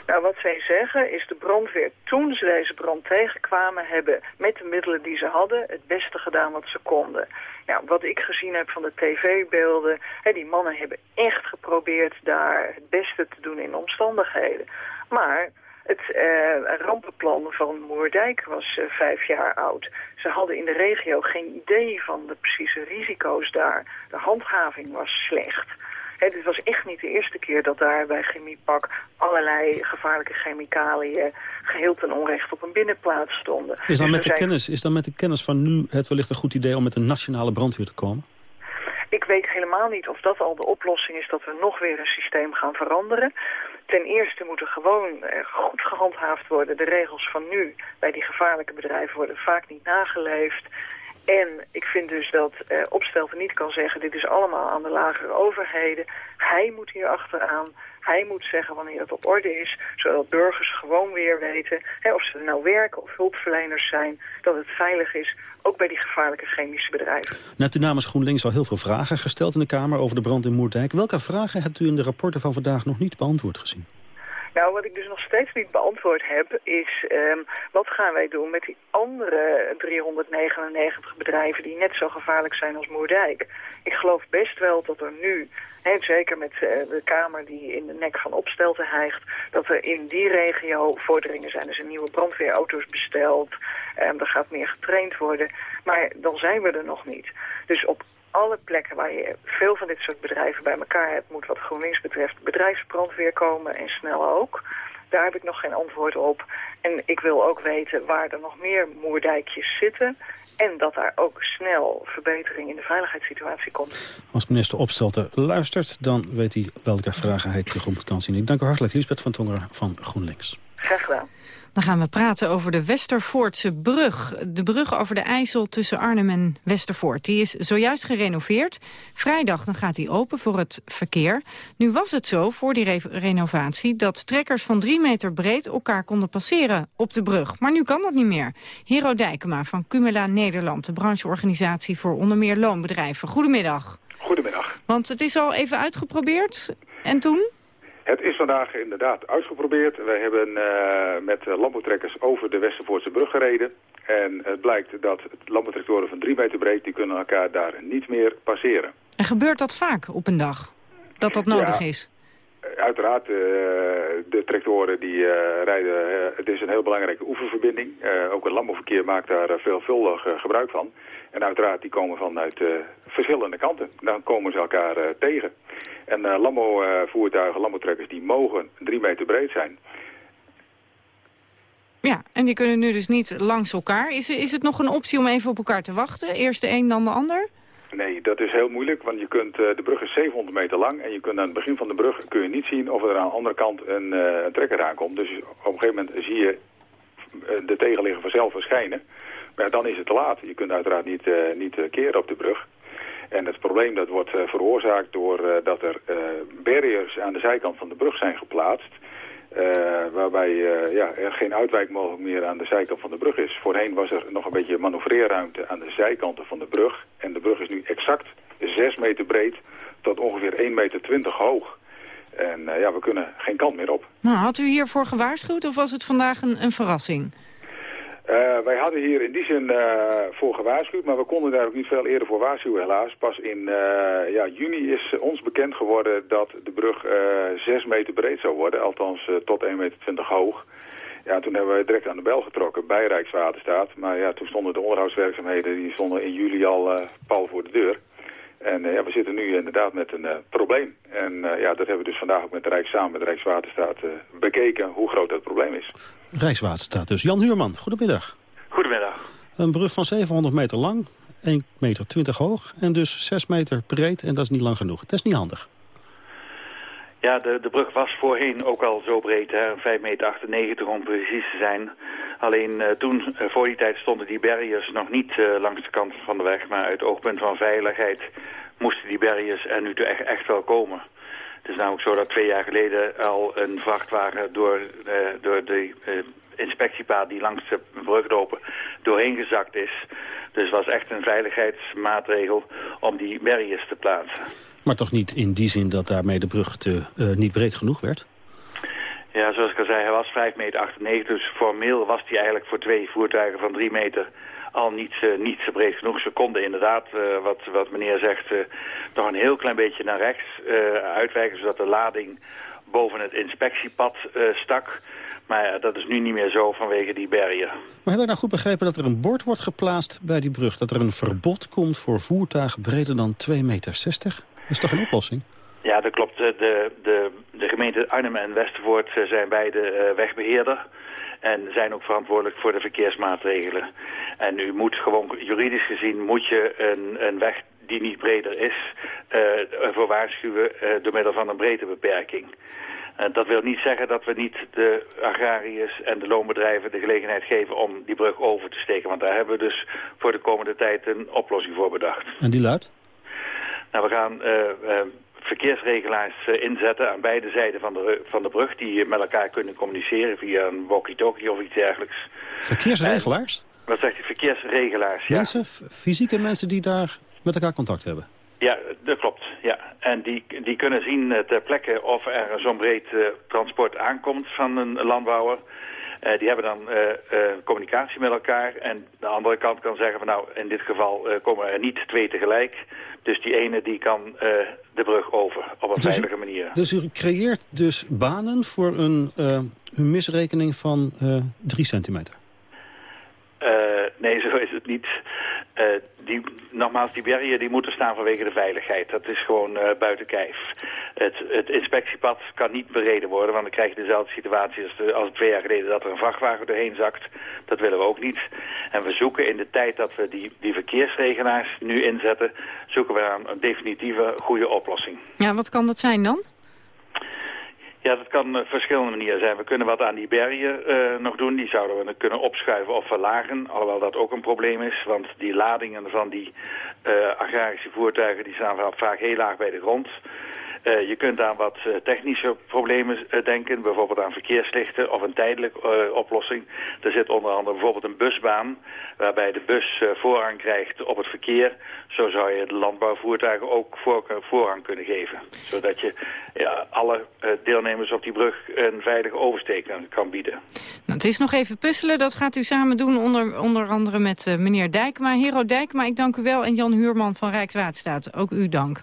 Nou, wat zij zeggen is de brandweer toen ze deze brand tegenkwamen... hebben met de middelen die ze hadden het beste gedaan wat ze konden. Nou, wat ik gezien heb van de tv-beelden... die mannen hebben echt geprobeerd daar het beste te doen in omstandigheden. Maar het uh, rampenplan van Moerdijk was uh, vijf jaar oud. Ze hadden in de regio geen idee van de precieze risico's daar. De handhaving was slecht. Het was echt niet de eerste keer dat daar bij Chemiepak allerlei gevaarlijke chemicaliën geheel ten onrecht op een binnenplaats stonden. Is dan, dus met de kennis, is dan met de kennis van nu het wellicht een goed idee om met een nationale brandweer te komen? Ik weet helemaal niet of dat al de oplossing is dat we nog weer een systeem gaan veranderen. Ten eerste moeten gewoon eh, goed gehandhaafd worden. De regels van nu bij die gevaarlijke bedrijven worden vaak niet nageleefd. En ik vind dus dat eh, Opstelten niet kan zeggen... dit is allemaal aan de lagere overheden. Hij moet hier achteraan. Hij moet zeggen wanneer het op orde is. Zodat burgers gewoon weer weten... Hè, of ze nou werken of hulpverleners zijn... dat het veilig is, ook bij die gevaarlijke chemische bedrijven. Nou hebt u namens GroenLinks al heel veel vragen gesteld in de Kamer... over de brand in Moerdijk. Welke vragen hebt u in de rapporten van vandaag nog niet beantwoord gezien? Nou, wat ik dus nog steeds niet beantwoord heb, is um, wat gaan wij doen met die andere 399 bedrijven die net zo gevaarlijk zijn als Moerdijk. Ik geloof best wel dat er nu, en zeker met uh, de Kamer die in de nek van opstelten hijgt, dat er in die regio vorderingen zijn. Er zijn nieuwe brandweerauto's besteld, um, er gaat meer getraind worden, maar dan zijn we er nog niet. Dus op alle plekken waar je veel van dit soort bedrijven bij elkaar hebt... moet wat GroenLinks betreft bedrijfsbrandweer komen en snel ook. Daar heb ik nog geen antwoord op. En ik wil ook weten waar er nog meer moerdijkjes zitten... en dat daar ook snel verbetering in de veiligheidssituatie komt. Als minister Opstelten luistert, dan weet hij welke vragen hij tegemoet kan zien. Ik dank u hartelijk, Lisbeth van Tonger van GroenLinks. Graag gedaan. Dan gaan we praten over de Westervoortse brug. De brug over de IJssel tussen Arnhem en Westervoort. Die is zojuist gerenoveerd. Vrijdag dan gaat die open voor het verkeer. Nu was het zo, voor die renovatie... dat trekkers van drie meter breed elkaar konden passeren op de brug. Maar nu kan dat niet meer. Hero Dijkema van Cumula Nederland... de brancheorganisatie voor onder meer loonbedrijven. Goedemiddag. Goedemiddag. Want het is al even uitgeprobeerd. En toen? Het is vandaag inderdaad uitgeprobeerd. Wij hebben uh, met landbouwtrekkers over de Westervoortse brug gereden. En het blijkt dat landbouwtractoren van drie meter breed... die kunnen elkaar daar niet meer passeren. En gebeurt dat vaak op een dag? Dat dat nodig is? Uiteraard, uh, de tractoren die uh, rijden, het is een heel belangrijke oeververbinding. ook het landbouwverkeer maakt daar veelvuldig gebruik van. En uiteraard, die komen vanuit verschillende kanten. Dan komen ze elkaar tegen. En uh, landbouwvoertuigen, landbouwtrekkers, die mogen drie meter breed zijn. Ja, en die kunnen nu dus niet langs elkaar. Is, is het nog een optie om even op elkaar te wachten? Eerst de een, dan de ander? Nee, dat is heel moeilijk, want je kunt, de brug is 700 meter lang... en je kunt aan het begin van de brug kun je niet zien of er aan de andere kant een, een trekker aankomt. Dus op een gegeven moment zie je de tegenligger vanzelf verschijnen. Maar dan is het te laat. Je kunt uiteraard niet, niet keren op de brug. En het probleem dat wordt uh, veroorzaakt doordat uh, er barriers aan de zijkant van de brug zijn geplaatst. waarbij ja, er geen uitwijk mogelijk meer aan de zijkant van de brug is. Voorheen was er nog een beetje manoeuvreerruimte aan de zijkanten van de brug. En de brug is nu exact 6 meter breed tot ongeveer 1,20 meter hoog. En ja, we kunnen geen kant meer op. Nou, had u hiervoor gewaarschuwd of was het vandaag een, een verrassing? Uh, wij hadden hier in die zin uh, voor gewaarschuwd, maar we konden daar ook niet veel eerder voor waarschuwen helaas. Pas in uh, ja, juni is ons bekend geworden dat de brug 6 meter breed zou worden, althans tot 1,20 meter hoog. Ja, toen hebben we direct aan de bel getrokken bij Rijkswaterstaat. Maar ja, toen stonden de onderhoudswerkzaamheden die stonden in juli al pal voor de deur. En ja, we zitten nu inderdaad met een probleem. En ja, dat hebben we dus vandaag ook met de Rijk samen met de Rijkswaterstaat bekeken hoe groot dat probleem is. Rijkswaterstaat dus. Jan Huurman, goedemiddag. Goedemiddag. Een brug van 700 meter lang, 1,20 meter hoog en dus 6 meter breed. En dat is niet lang genoeg. Dat is niet handig. Ja, de, de brug was voorheen ook al zo breed, hè, 5,98 meter om precies te zijn. Alleen uh, toen, uh, voor die tijd, stonden die barriers nog niet uh, langs de kant van de weg. Maar uit oogpunt van veiligheid moesten die barriers er nu echt, echt wel komen. Het is namelijk zo dat twee jaar geleden al een vrachtwagen door, door de inspectiepaad die langs de brug lopen doorheen gezakt is. Dus het was echt een veiligheidsmaatregel om die barriers te plaatsen. Maar toch niet in die zin dat daarmee de brug te, uh, niet breed genoeg werd? Ja, zoals ik al zei, hij was 5,98 meter. Dus formeel was hij eigenlijk voor twee voertuigen van 3 meter al niet, uh, niet zo breed genoeg. Ze konden inderdaad, uh, wat, wat meneer zegt, toch een heel klein beetje naar rechts uitwijken... zodat de lading boven het inspectiepad stak. Maar dat is nu niet meer zo vanwege die barrier. Maar hebben we nou goed begrepen dat er een bord wordt geplaatst bij die brug? Dat er een verbod komt voor voertuigen breder dan 2,60 meter? Is toch een oplossing? Ja, dat klopt. De, de, de gemeente Arnhem en Westervoort zijn beide wegbeheerder en zijn ook verantwoordelijk voor de verkeersmaatregelen. En u moet gewoon, juridisch gezien, moet je een, een weg die niet breder is, uh, voor waarschuwen uh, door middel van een breedtebeperking. Uh, dat wil niet zeggen dat we niet de agrariërs en de loonbedrijven de gelegenheid geven om die brug over te steken. Want daar hebben we dus voor de komende tijd een oplossing voor bedacht. En die luidt? Nou, we gaan verkeersregelaars uh, inzetten aan beide zijden van de, van de brug... die met elkaar kunnen communiceren via een walkie-talkie of iets dergelijks. Verkeersregelaars? En, wat zegt u? Verkeersregelaars, ja. Mensen, fysieke mensen die daar met elkaar contact hebben? Ja, dat klopt. Ja. En die, die kunnen zien ter plekke of er zo'n breed uh, transport aankomt van een landbouwer... Uh, die hebben dan uh, uh, communicatie met elkaar. En de andere kant kan zeggen van nou, in dit geval komen er niet twee tegelijk. Dus die ene die kan de brug over op een dus veilige manier. Dus u creëert dus banen voor een, een misrekening van drie centimeter? nee, zo is het niet. Uh, die, nogmaals, die barrière die moeten staan vanwege de veiligheid. Dat is gewoon uh, buiten kijf. Het, het, inspectiepad kan niet bereden worden, want dan krijg je dezelfde situatie als, als twee jaar geleden dat er een vrachtwagen doorheen zakt. Dat willen we ook niet. En we zoeken in de tijd dat we die, die verkeersregelaars nu inzetten, zoeken we aan een definitieve goede oplossing. Ja, wat kan dat zijn dan? Ja, dat kan uh, verschillende manieren zijn. We kunnen wat aan die bergen uh, nog doen. Die zouden we kunnen opschuiven of verlagen. Alhoewel dat ook een probleem is. Want die ladingen van die uh, agrarische voertuigen... die staan vaak heel laag bij de grond. Uh, je kunt aan wat uh, technische problemen uh, denken, bijvoorbeeld aan verkeerslichten of een tijdelijke oplossing. Er zit onder andere bijvoorbeeld een busbaan waarbij de bus voorrang krijgt op het verkeer. Zo zou je de landbouwvoertuigen ook voor, voorrang kunnen geven. Zodat je ja, alle deelnemers op die brug een veilige oversteek kan bieden. Nou, het is nog even puzzelen, dat gaat u samen doen onder, onder andere met meneer Dijkma. Hero Dijkma, ik dank u wel en Jan Huurman van Rijkswaterstaat, ook u dank.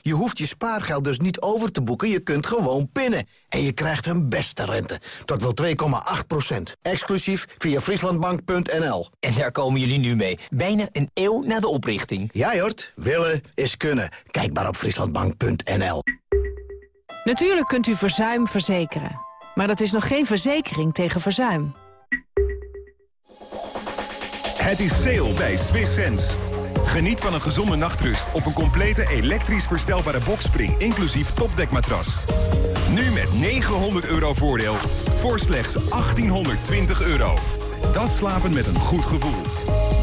Je hoeft je spaargeld dus niet over te boeken, je kunt gewoon pinnen. En je krijgt een beste rente, tot wel 2,8 procent. Exclusief via frieslandbank.nl. En daar komen jullie nu mee, bijna een eeuw na de oprichting. Ja, Jort, willen is kunnen. Kijk maar op frieslandbank.nl. Natuurlijk kunt u verzuim verzekeren. Maar dat is nog geen verzekering tegen verzuim. Het is sale bij Swiss Sense. Geniet van een gezonde nachtrust op een complete elektrisch verstelbare bokspring, inclusief topdekmatras. Nu met 900 euro voordeel voor slechts 1820 euro. Dat slapen met een goed gevoel.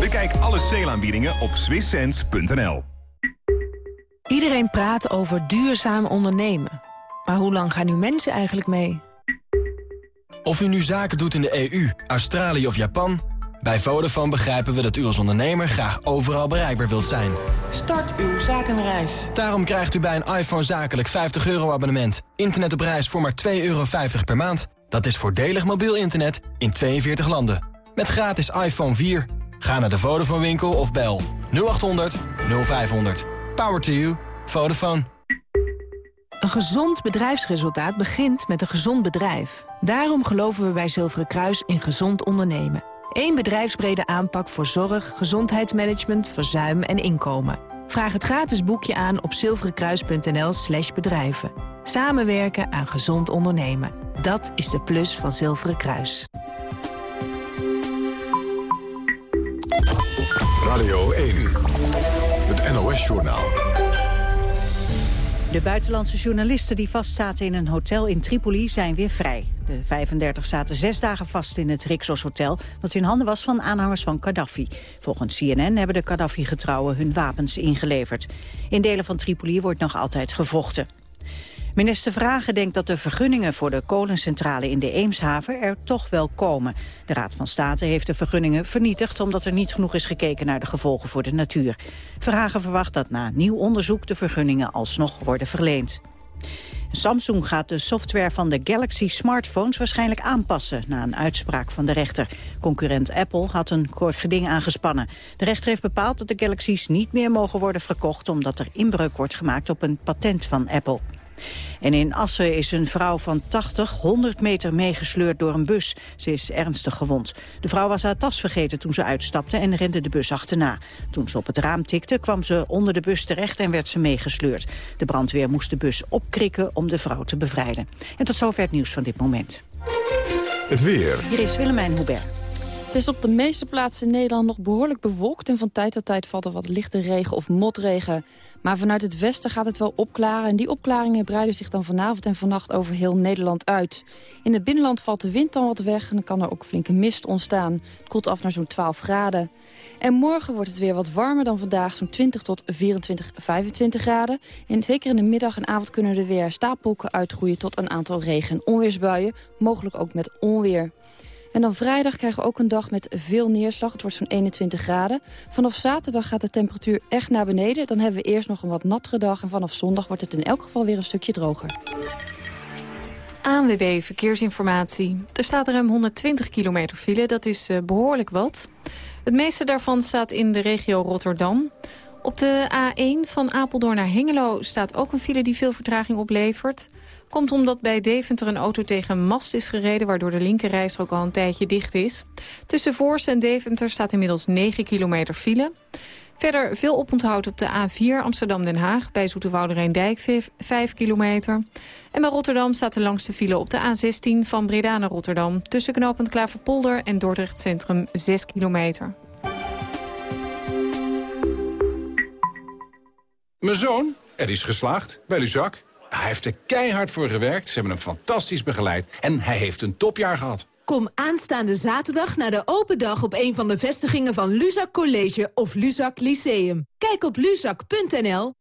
Bekijk alle sale op swisssense.nl. Iedereen praat over duurzaam ondernemen. Maar hoe lang gaan nu mensen eigenlijk mee? Of u nu zaken doet in de EU, Australië of Japan... bij Vodafone begrijpen we dat u als ondernemer graag overal bereikbaar wilt zijn. Start uw zakenreis. Daarom krijgt u bij een iPhone zakelijk 50 euro abonnement. Internet op reis voor maar 2,50 euro per maand. Dat is voordelig mobiel internet in 42 landen. Met gratis iPhone 4. Ga naar de Vodafone winkel of bel 0800 0500. Power to you. Vodafone. Een gezond bedrijfsresultaat begint met een gezond bedrijf. Daarom geloven we bij Zilveren Kruis in gezond ondernemen. Eén bedrijfsbrede aanpak voor zorg, gezondheidsmanagement, verzuim en inkomen. Vraag het gratis boekje aan op zilverenkruis.nl slash bedrijven. Samenwerken aan gezond ondernemen. Dat is de plus van Zilveren Kruis. Radio 1, het NOS-journaal. De buitenlandse journalisten die vastzaten in een hotel in Tripoli zijn weer vrij. De 35 zaten zes dagen vast in het Rixos Hotel... dat in handen was van aanhangers van Gaddafi. Volgens CNN hebben de Gaddafi-getrouwen hun wapens ingeleverd. In delen van Tripoli wordt nog altijd gevochten. Minister Vragen denkt dat de vergunningen voor de kolencentrale in de Eemshaven er toch wel komen. De Raad van State heeft de vergunningen vernietigd omdat er niet genoeg is gekeken naar de gevolgen voor de natuur. Vragen verwacht dat na nieuw onderzoek de vergunningen alsnog worden verleend. Samsung gaat de software van de Galaxy smartphones waarschijnlijk aanpassen na een uitspraak van de rechter. Concurrent Apple had een kort geding aangespannen. De rechter heeft bepaald dat de Galaxies niet meer mogen worden verkocht omdat er inbreuk wordt gemaakt op een patent van Apple. En in Assen is een vrouw van 80 100 meter meegesleurd door een bus. Ze is ernstig gewond. De vrouw was haar tas vergeten toen ze uitstapte en rende de bus achterna. Toen ze op het raam tikte kwam ze onder de bus terecht en werd ze meegesleurd. De brandweer moest de bus opkrikken om de vrouw te bevrijden. En tot zover het nieuws van dit moment. Het weer. Hier is Willemijn Hubert. Het is op de meeste plaatsen in Nederland nog behoorlijk bewolkt... en van tijd tot tijd valt er wat lichte regen of motregen. Maar vanuit het westen gaat het wel opklaren... en die opklaringen breiden zich dan vanavond en vannacht over heel Nederland uit. In het binnenland valt de wind dan wat weg en dan kan er ook flinke mist ontstaan. Het koelt af naar zo'n 12 graden. En morgen wordt het weer wat warmer dan vandaag, zo'n 20 tot 24, 25 graden. En zeker in de middag en avond kunnen er weer stapelken uitgroeien... tot een aantal regen- en onweersbuien, mogelijk ook met onweer. En dan vrijdag krijgen we ook een dag met veel neerslag. Het wordt zo'n 21 graden. Vanaf zaterdag gaat de temperatuur echt naar beneden. Dan hebben we eerst nog een wat nattere dag. En vanaf zondag wordt het in elk geval weer een stukje droger. ANWB Verkeersinformatie. Er staat ruim 120 kilometer file. Dat is uh, behoorlijk wat. Het meeste daarvan staat in de regio Rotterdam. Op de A1 van Apeldoorn naar Hengelo staat ook een file die veel vertraging oplevert. Komt omdat bij Deventer een auto tegen een mast is gereden... waardoor de linkerrijstrook al een tijdje dicht is. Tussen Voorst en Deventer staat inmiddels 9 kilometer file. Verder veel oponthoud op de A4 Amsterdam-Den Haag... bij Zoeterwoude Dijk 5 kilometer. En bij Rotterdam staat de langste file op de A16 van Breda naar Rotterdam... tussen knooppunt Klaverpolder en Dordrecht Centrum 6 kilometer. Mijn zoon, er is geslaagd bij Luzak. Hij heeft er keihard voor gewerkt, ze hebben hem fantastisch begeleid... en hij heeft een topjaar gehad. Kom aanstaande zaterdag naar de open dag op een van de vestigingen van Luzak College of Luzak Lyceum. Kijk op luzak.nl.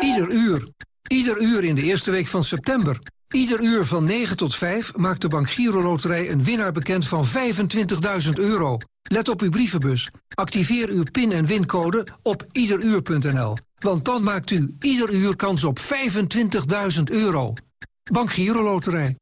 Ieder uur. Ieder uur in de eerste week van september. Ieder uur van 9 tot 5 maakt de Bank Giro Loterij een winnaar bekend van 25.000 euro. Let op uw brievenbus. Activeer uw pin- en wincode op iederuur.nl. Want dan maakt u ieder uur kans op 25.000 euro. Bank Giro Loterij.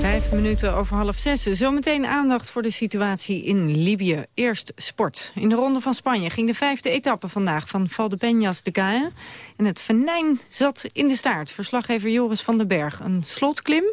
Vijf minuten over half zes. Zometeen aandacht voor de situatie in Libië. Eerst sport. In de Ronde van Spanje ging de vijfde etappe vandaag van Valdepeñas de Gaia. En het venijn zat in de staart. Verslaggever Joris van den Berg. Een slotklim.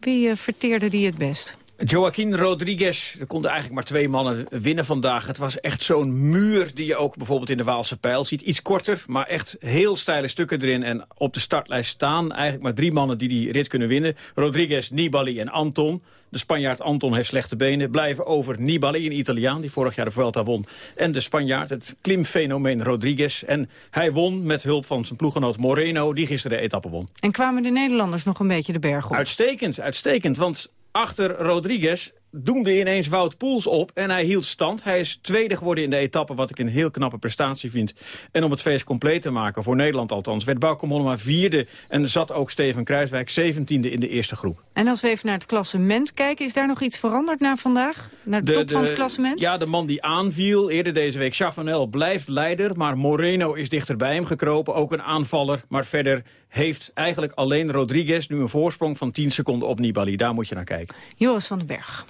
Wie uh, verteerde die het best? Joaquin Rodriguez, er konden eigenlijk maar twee mannen winnen vandaag. Het was echt zo'n muur die je ook bijvoorbeeld in de Waalse pijl ziet. Iets korter, maar echt heel steile stukken erin. En op de startlijst staan eigenlijk maar drie mannen die die rit kunnen winnen. Rodriguez, Nibali en Anton. De Spanjaard Anton heeft slechte benen. Blijven over Nibali, een Italiaan die vorig jaar de Vuelta won. En de Spanjaard, het klimfenomeen Rodriguez. En hij won met hulp van zijn ploeggenoot Moreno, die gisteren de etappe won. En kwamen de Nederlanders nog een beetje de berg op? Uitstekend, uitstekend. Want achter Rodriguez doemde ineens Wout Poels op en hij hield stand. Hij is tweede geworden in de etappe, wat ik een heel knappe prestatie vind. En om het feest compleet te maken, voor Nederland althans... werd Bauke Mollema vierde en zat ook Steven Kruiswijk zeventiende in de eerste groep. En als we even naar het klassement kijken, is daar nog iets veranderd na vandaag? Naar de, top van het klassement? Ja, de man die aanviel eerder deze week, Chavanel, blijft leider... maar Moreno is dichter bij hem gekropen, ook een aanvaller. Maar verder heeft eigenlijk alleen Rodriguez nu een voorsprong van 10 seconden op Nibali. Daar moet je naar kijken. Joris van den Berg.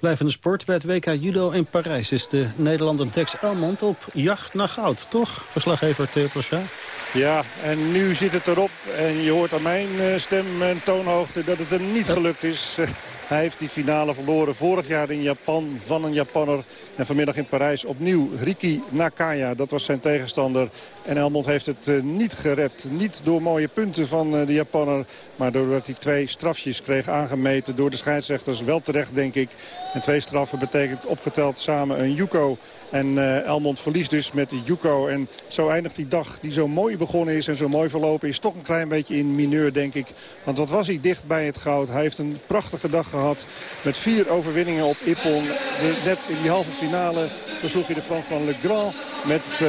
Blijvende sport bij het WK Judo in Parijs is de Nederlander Tex Elmond op jacht naar goud. Toch, verslaggever Theo? Ja, en nu zit het erop. En je hoort aan mijn eh, stem en toonhoogte dat het hem niet gelukt is. Hij heeft die finale verloren vorig jaar in Japan van een Japanner. En vanmiddag in Parijs opnieuw Riki Nakaya. Dat was zijn tegenstander. En Elmond heeft het uh, niet gered. Niet door mooie punten van uh, de Japanner. Maar doordat hij twee strafjes kreeg aangemeten door de scheidsrechters. Wel terecht, denk ik. En twee straffen betekent opgeteld samen een Yuko. En uh, Elmond verliest dus met Yuko. En zo eindigt die dag die zo mooi begonnen is en zo mooi verlopen is. Toch een klein beetje in mineur, denk ik. Want wat was hij dicht bij het goud. Hij heeft een prachtige dag gehad. Met vier overwinningen op Ippon. Net in die halve finale versloeg hij de Fransman Legrand. Met uh,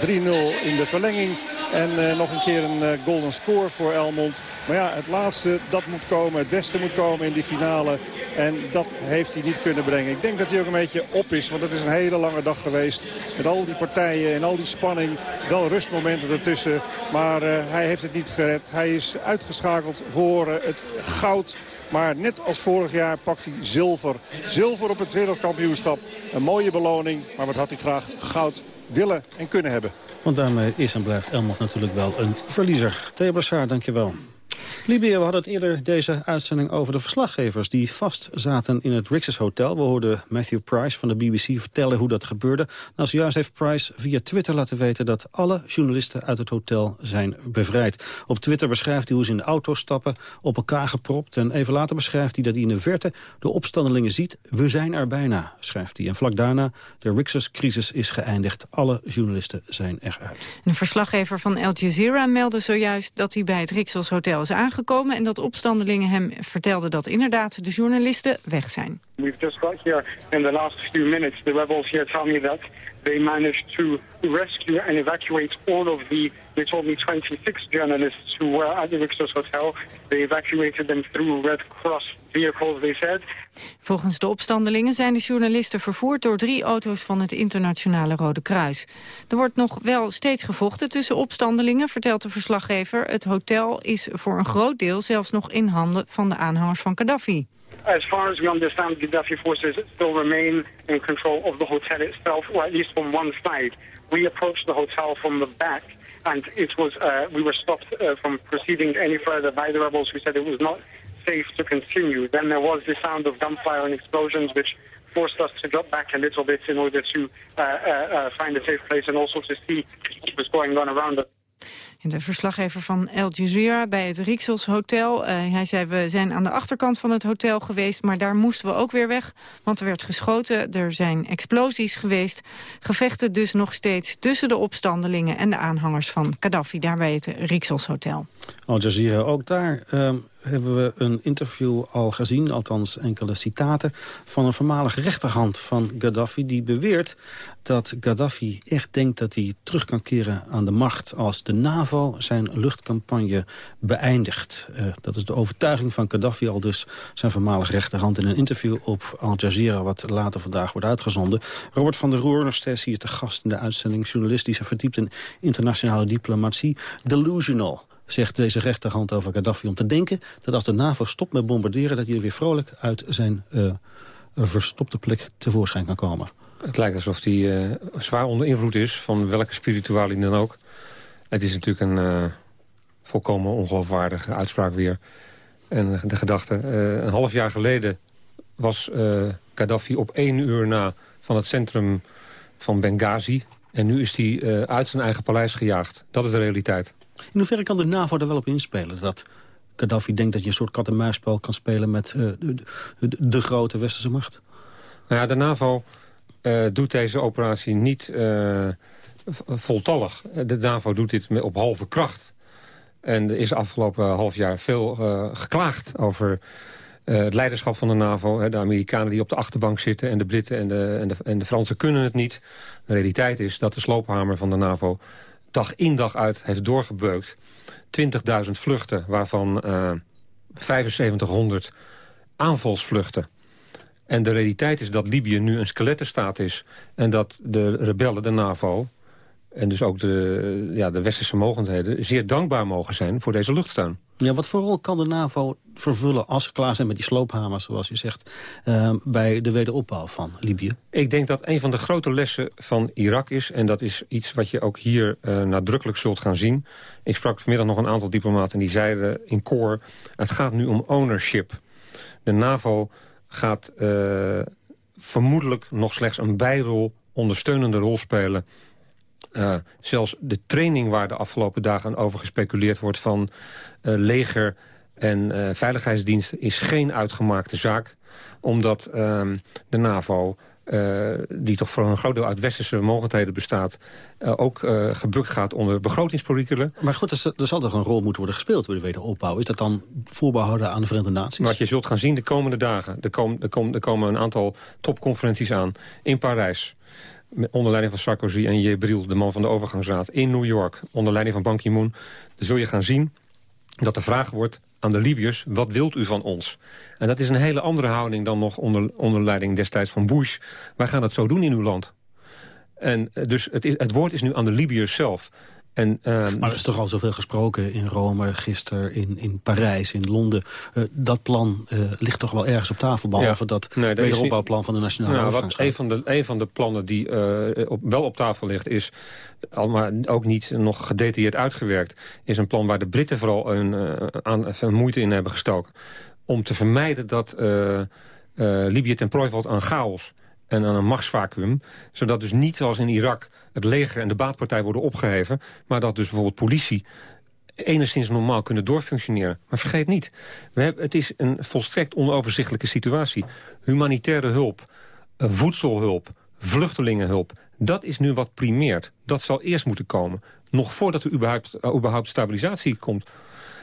3-0 in de verlenging. En uh, nog een keer een uh, golden score voor Elmond. Maar ja, het laatste, dat moet komen. Het beste moet komen in die finale. En dat heeft hij niet kunnen brengen. Ik denk dat hij ook een beetje op is. Want het is een hele lange dag geweest. Met al die partijen en al die spanning. Wel rustmomenten ertussen. Maar hij heeft het niet gered. Hij is uitgeschakeld voor het goud. Maar net als vorig jaar pakt hij zilver. Zilver op het wereldkampioenschap. Een mooie beloning. Maar wat had hij graag goud willen en kunnen hebben. Want daarmee is en blijft Elmond natuurlijk wel een verliezer. Theo Brassard, dankjewel. Libië, we hadden het eerder deze uitzending over de verslaggevers... die vast zaten in het Rixes Hotel. We hoorden Matthew Price van de BBC vertellen hoe dat gebeurde. Nou, zojuist heeft Price via Twitter laten weten... dat alle journalisten uit het hotel zijn bevrijd. Op Twitter beschrijft hij hoe ze in de auto stappen, op elkaar gepropt... en even later beschrijft hij dat hij in de verte de opstandelingen ziet. We zijn er bijna, schrijft hij. En vlak daarna, de Rixes-crisis is geëindigd. Alle journalisten zijn eruit. Een verslaggever van Al Jazeera meldde zojuist... dat hij bij het Rixels Hotel is aangekomen... en dat opstandelingen hem vertelden dat inderdaad de journalisten weg zijn. We've just got here in the last few minutes. The rebels here tell me that they managed to rescue and evacuate all of the, they told me 26 journalists who were at the Rixos Hotel. They evacuated them through Red Cross vehicles, they said. Volgens de opstandelingen zijn de journalisten vervoerd door drie auto's van het internationale Rode Kruis. Er wordt nog wel steeds gevochten tussen opstandelingen, vertelt de verslaggever. Het hotel is voor een groot deel zelfs nog in handen van de aanhangers van Gaddafi. As far as we understand, Gaddafi forces still remain in control of the hotel itself, or at least from one side. We approached the hotel from the back, and it was uh, we were stopped uh, from proceeding any further by the rebels who said it was not safe to continue. Then there was the sound of gunfire and explosions, which forced us to drop back a little bit in order to uh, uh, uh, find a safe place and also to see what was going on around us. De verslaggever van Al Jazeera bij het Rixels Hotel. Uh, hij zei, we zijn aan de achterkant van het hotel geweest... maar daar moesten we ook weer weg, want er werd geschoten. Er zijn explosies geweest. Gevechten dus nog steeds tussen de opstandelingen... en de aanhangers van Gaddafi, daar bij het Rixels Hotel. Al Jazeera, ook daar... Uh hebben we een interview al gezien, althans enkele citaten... van een voormalige rechterhand van Gaddafi... die beweert dat Gaddafi echt denkt dat hij terug kan keren aan de macht... als de NAVO zijn luchtcampagne beëindigt. Uh, dat is de overtuiging van Gaddafi al dus zijn voormalige rechterhand... in een interview op Al Jazeera, wat later vandaag wordt uitgezonden. Robert van der Roer, nog steeds hier te gast in de uitzending... journalist die zich verdiept in internationale diplomatie. Delusional zegt deze rechterhand over Gaddafi om te denken... dat als de NAVO stopt met bombarderen... dat hij er weer vrolijk uit zijn uh, verstopte plek tevoorschijn kan komen. Het lijkt alsof hij uh, zwaar onder invloed is van welke spiritualing dan ook. Het is natuurlijk een uh, volkomen ongeloofwaardige uitspraak weer. En de gedachte, een half jaar geleden was Gaddafi op één uur na van het centrum van Benghazi... en nu is hij uit zijn eigen paleis gejaagd. Dat is de realiteit. In hoeverre kan de NAVO er wel op inspelen? Dat Gaddafi denkt dat je een soort kat-en-muisspel kan spelen... met uh, de, de, de, grote westerse macht? Nou ja, de NAVO uh, doet deze operatie niet uh, voltallig. De NAVO doet dit op halve kracht. En er is afgelopen half jaar veel geklaagd over... het leiderschap van de NAVO, hè, de Amerikanen die op de achterbank zitten... en de Britten en de, en, de, en de Fransen kunnen het niet. De realiteit is dat de sloophamer van de NAVO dag in dag uit heeft doorgebeukt. 20.000 vluchten, waarvan uh, 7500 aanvalsvluchten. En de realiteit is dat Libië nu een skelettenstaat is... en dat de rebellen, de NAVO, en dus ook de, ja, de westerse mogendheden... zeer dankbaar mogen zijn voor deze luchtsteun. Ja, wat voor rol kan de NAVO vervullen als ze klaar zijn met die sloophamers, zoals u zegt, uh, bij de wederopbouw van Libië? Ik denk dat een van de grote lessen van Irak is, en dat is iets wat je ook hier uh, nadrukkelijk zult gaan zien. Ik sprak vanmiddag nog een aantal diplomaten die zeiden in koor, het gaat nu om ownership. De NAVO gaat uh, vermoedelijk nog slechts een bijrol, ondersteunende rol spelen uh, zelfs de training waar de afgelopen dagen over gespeculeerd wordt... van uh, leger en uh, veiligheidsdiensten is geen uitgemaakte zaak. Omdat ehm, de NAVO die toch voor een groot deel uit westerse mogendheden bestaat... Ook gebukt gaat onder begrotingsperikelen. Maar goed, er, er, zal toch een rol moeten worden gespeeld bij de wederopbouw? Is dat dan voorbehouden aan de Verenigde Naties? Wat je zult gaan zien de komende dagen. Er, kom, er, kom, er komen een aantal topconferenties aan in Parijs onder leiding van Sarkozy en Jebril, de man van de overgangsraad... in New York, onder leiding van Ban Ki-moon... zul je gaan zien dat de vraag wordt aan de Libiërs... wat wilt u van ons? En dat is een hele andere houding dan nog onder, onder leiding destijds van Bush. Wij gaan het zo doen in uw land. En eh, dus het, het woord is nu aan de Libiërs zelf. En, uh, maar er is toch al zoveel gesproken in Rome, gisteren in, in Parijs, in Londen. Uh, dat plan uh, ligt toch wel ergens op tafel, behalve ja, dat nee, wederopbouwplan van de Nationale nou, wat, een, van de, een van de plannen die uh, op, wel op tafel ligt is, maar ook niet nog gedetailleerd uitgewerkt, is een plan waar de Britten vooral een, aan, een moeite in hebben gestoken. Om te vermijden dat Libië ten prooi valt aan chaos en aan een machtsvacuum. Zodat dus niet zoals in Irak het leger en de baatpartij worden opgeheven... maar dat dus bijvoorbeeld politie enigszins normaal kunnen doorfunctioneren. Maar vergeet niet, we hebben, het is een volstrekt onoverzichtelijke situatie. Humanitaire hulp, eh, voedselhulp, vluchtelingenhulp... dat is nu wat primeert. Dat zal eerst moeten komen. Nog voordat er überhaupt, uh, überhaupt stabilisatie komt.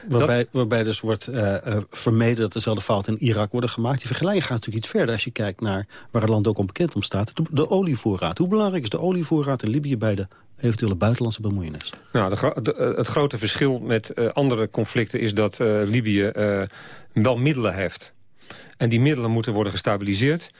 Waarbij, waarbij dus wordt uh, vermeden dat dezelfde fouten in Irak worden gemaakt. Die vergelijking gaat natuurlijk iets verder als je kijkt naar waar het land ook onbekend om staat. De, de olievoorraad. Hoe belangrijk is de olievoorraad in Libië bij de eventuele buitenlandse bemoeienis? Nou, de, de, het grote verschil met uh, andere conflicten is dat uh, Libië wel middelen heeft. En die middelen moeten worden gestabiliseerd.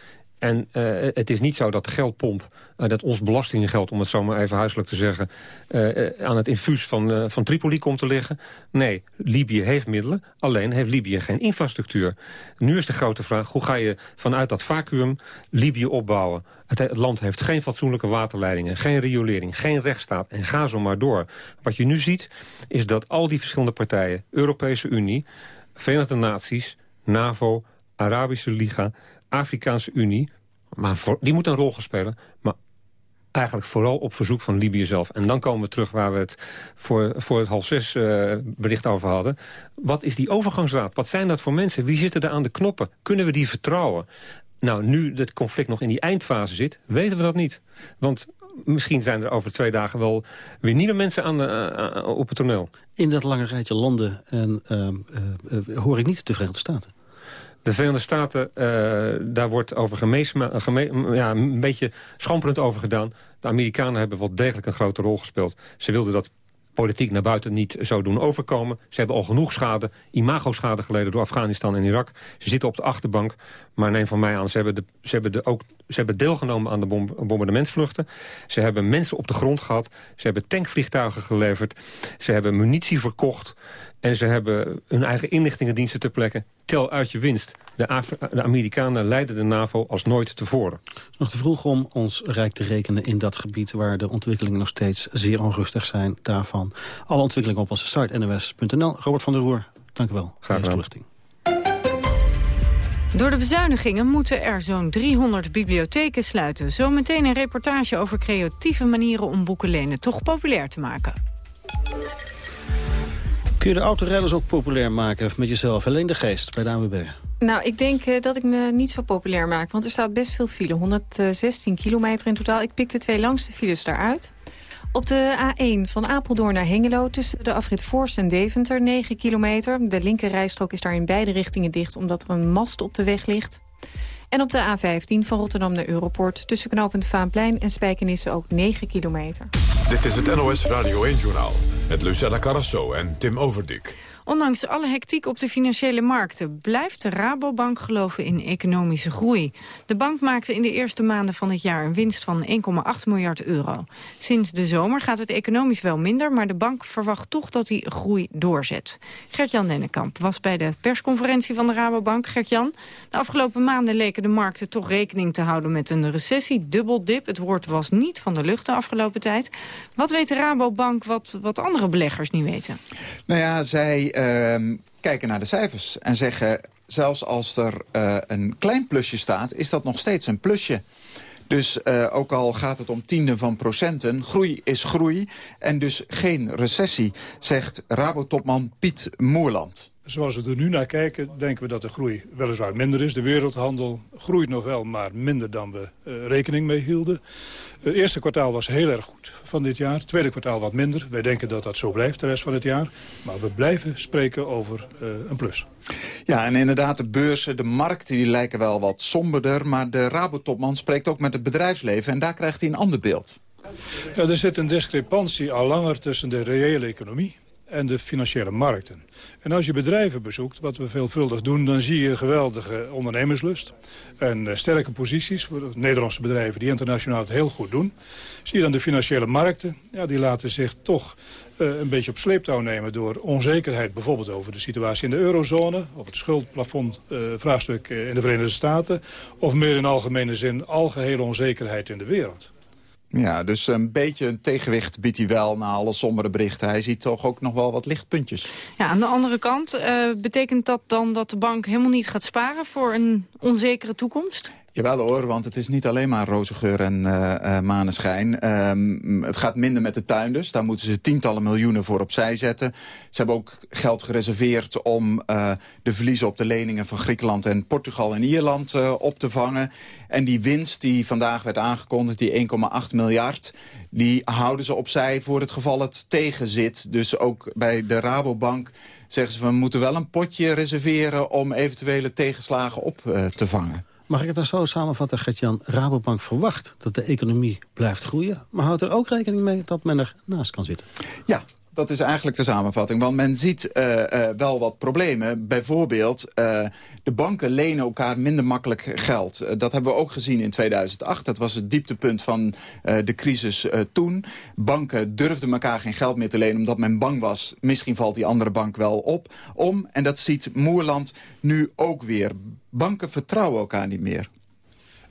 En uh, het is niet zo dat de geldpomp, uh, dat ons belastinggeld... om het zo maar even huiselijk te zeggen... Uh, aan het infuus van, van Tripoli komt te liggen. Nee, Libië heeft middelen, alleen heeft Libië geen infrastructuur. Nu is de grote vraag, hoe ga je vanuit dat vacuüm Libië opbouwen? Het, het land heeft geen fatsoenlijke waterleidingen, geen riolering, geen rechtsstaat... en ga zo maar door. Wat je nu ziet, is dat al die verschillende partijen... Europese Unie, Verenigde Naties NAVO, Arabische Liga, Afrikaanse Unie... Maar die moet een rol gaan spelen. Maar eigenlijk vooral op verzoek van Libië zelf. En dan komen we terug waar we het voor, voor het half zes uh, bericht over hadden. Wat is die overgangsraad? Wat zijn dat voor mensen? Wie zitten er aan de knoppen? Kunnen we die vertrouwen? Nou, nu het conflict nog in die eindfase zit, weten we dat niet. Want misschien zijn er over twee dagen wel weer nieuwe mensen aan uh, op het toneel. In dat lange rijtje landen en, uh, hoor ik niet de Verenigde Staten. De Verenigde Staten, uh, daar wordt over gemees, ja, een beetje schamperend over gedaan. De Amerikanen hebben wel degelijk een grote rol gespeeld. Ze wilden dat politiek naar buiten niet zo doen overkomen. Ze hebben al genoeg schade, imago-schade geleden door Afghanistan en Irak. Ze zitten op de achterbank, maar neem van mij aan... ze hebben, de, ze hebben, de ook, ze hebben deelgenomen aan de bom, bombardementsvluchten. Ze hebben mensen op de grond gehad. Ze hebben tankvliegtuigen geleverd. Ze hebben munitie verkocht. En ze hebben hun eigen inlichtingendiensten ter plekke. Tel uit je winst. De, de, Amerikanen leiden de NAVO als nooit tevoren. Het is nog te vroeg om ons rijk te rekenen in dat gebied... waar de ontwikkelingen nog steeds zeer onrustig zijn daarvan. Alle ontwikkelingen op onze site nws.nl. Robert van der Roer, dank u wel. Graag gedaan. Door de bezuinigingen moeten er zo'n 300 bibliotheken sluiten. Zometeen een reportage over creatieve manieren om boeken lenen toch populair te maken. Kun je de autorijders ook populair maken met jezelf? Alleen de geest bij de ANWB. Nou, ik denk uh, dat ik me niet zo populair maak. Want er staat best veel file. 116 kilometer in totaal. Ik pik de twee langste files daaruit. Op de A1 van Apeldoorn naar Hengelo... tussen de afrit Voorst en Deventer, 9 kilometer. De linkerrijstrook is daar in beide richtingen dicht... omdat er een mast op de weg ligt. En op de A15 van Rotterdam naar Europort... tussen knooppunt Vaanplein en Spijkenisse ook 9 kilometer. Dit is het NOS Radio 1-journaal met Lucella Carrasso en Tim Overdik. Ondanks alle hectiek op de financiële markten blijft de Rabobank geloven in economische groei. De bank maakte in de eerste maanden van het jaar een winst van 1,8 miljard euro. Sinds de zomer gaat het economisch wel minder, maar de bank verwacht toch dat die groei doorzet. Gert-Jan Dennekamp was bij de persconferentie van de Rabobank. Gert-Jan, de afgelopen maanden leken de markten toch rekening te houden met een recessie, dubbeldip. Het woord was niet van de lucht de afgelopen tijd. Wat weet de Rabobank wat, wat andere beleggers niet weten? Nou ja, zij uh, kijken naar de cijfers en zeggen... zelfs als er uh, een klein plusje staat, is dat nog steeds een plusje. Dus uh, ook al gaat het om tienden van procenten, groei is groei... en dus geen recessie, zegt Rabotopman Piet Moerland. Zoals we er nu naar kijken, denken we dat de groei weliswaar minder is. De wereldhandel groeit nog wel, maar minder dan we uh, rekening mee hielden. Het eerste kwartaal was heel erg goed van dit jaar. Het tweede kwartaal wat minder. Wij denken dat dat zo blijft de rest van het jaar. Maar we blijven spreken over uh, een plus. Ja, en inderdaad, de beurzen, de markten, die lijken wel wat somberder. Maar de Rabotopman spreekt ook met het bedrijfsleven en daar krijgt hij een ander beeld. Ja, er zit een discrepantie al langer tussen de reële economie en de financiële markten. En als je bedrijven bezoekt, wat we veelvuldig doen... dan zie je geweldige ondernemerslust en uh, sterke posities... Nederlandse bedrijven die internationaal het heel goed doen. Zie je dan de financiële markten, ja, die laten zich toch uh, een beetje op sleeptouw nemen... door onzekerheid bijvoorbeeld over de situatie in de eurozone... of het schuldplafond uh, vraagstuk in de Verenigde Staten... of meer in algemene zin algehele onzekerheid in de wereld. Ja, dus een beetje een tegenwicht biedt hij wel na alle sombere berichten. Hij ziet toch ook nog wel wat lichtpuntjes. Ja, aan de andere kant, uh, betekent dat dan dat de bank helemaal niet gaat sparen voor een onzekere toekomst? Jawel hoor, want het is niet alleen maar roze geur en uh, maneschijn. Um, het gaat minder met de tuinders. Daar moeten ze tientallen miljoenen voor opzij zetten. Ze hebben ook geld gereserveerd om uh, de verliezen op de leningen van Griekenland en Portugal en Ierland op te vangen. En die winst die vandaag werd aangekondigd, die 1,8 miljard... die houden ze opzij voor het geval het tegenzit. Dus ook bij de Rabobank zeggen ze... we moeten wel een potje reserveren om eventuele tegenslagen op te vangen. Mag ik het dan zo samenvatten, Gert-Jan? Rabobank verwacht dat de economie blijft groeien... maar houdt er ook rekening mee dat men er naast kan zitten? Ja, dat is eigenlijk de samenvatting. Want men ziet uh, uh, wel wat problemen. Bijvoorbeeld, uh, de banken lenen elkaar minder makkelijk geld. dat hebben we ook gezien in 2008. Dat was het dieptepunt van de crisis toen. Banken durfden elkaar geen geld meer te lenen... omdat men bang was, misschien valt die andere bank wel op. Om, en dat ziet Moerland nu ook weer. Banken vertrouwen elkaar niet meer.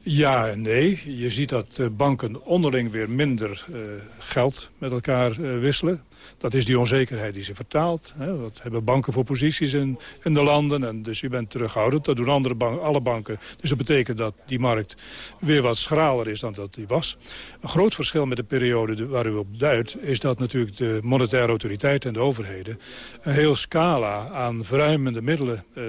Ja en nee. Je ziet dat banken onderling weer minder uh, geld met elkaar uh, wisselen. Dat is die onzekerheid die ze vertaalt. Hè. Wat hebben banken voor posities in, in de landen? En dus je bent terughoudend. Dat doen andere banken, alle banken. Dus dat betekent dat die markt weer wat schraler is dan dat die was. Een groot verschil met de periode waar u op duidt... is dat natuurlijk de monetaire autoriteit en de overheden... een heel scala aan verruimende middelen... Uh,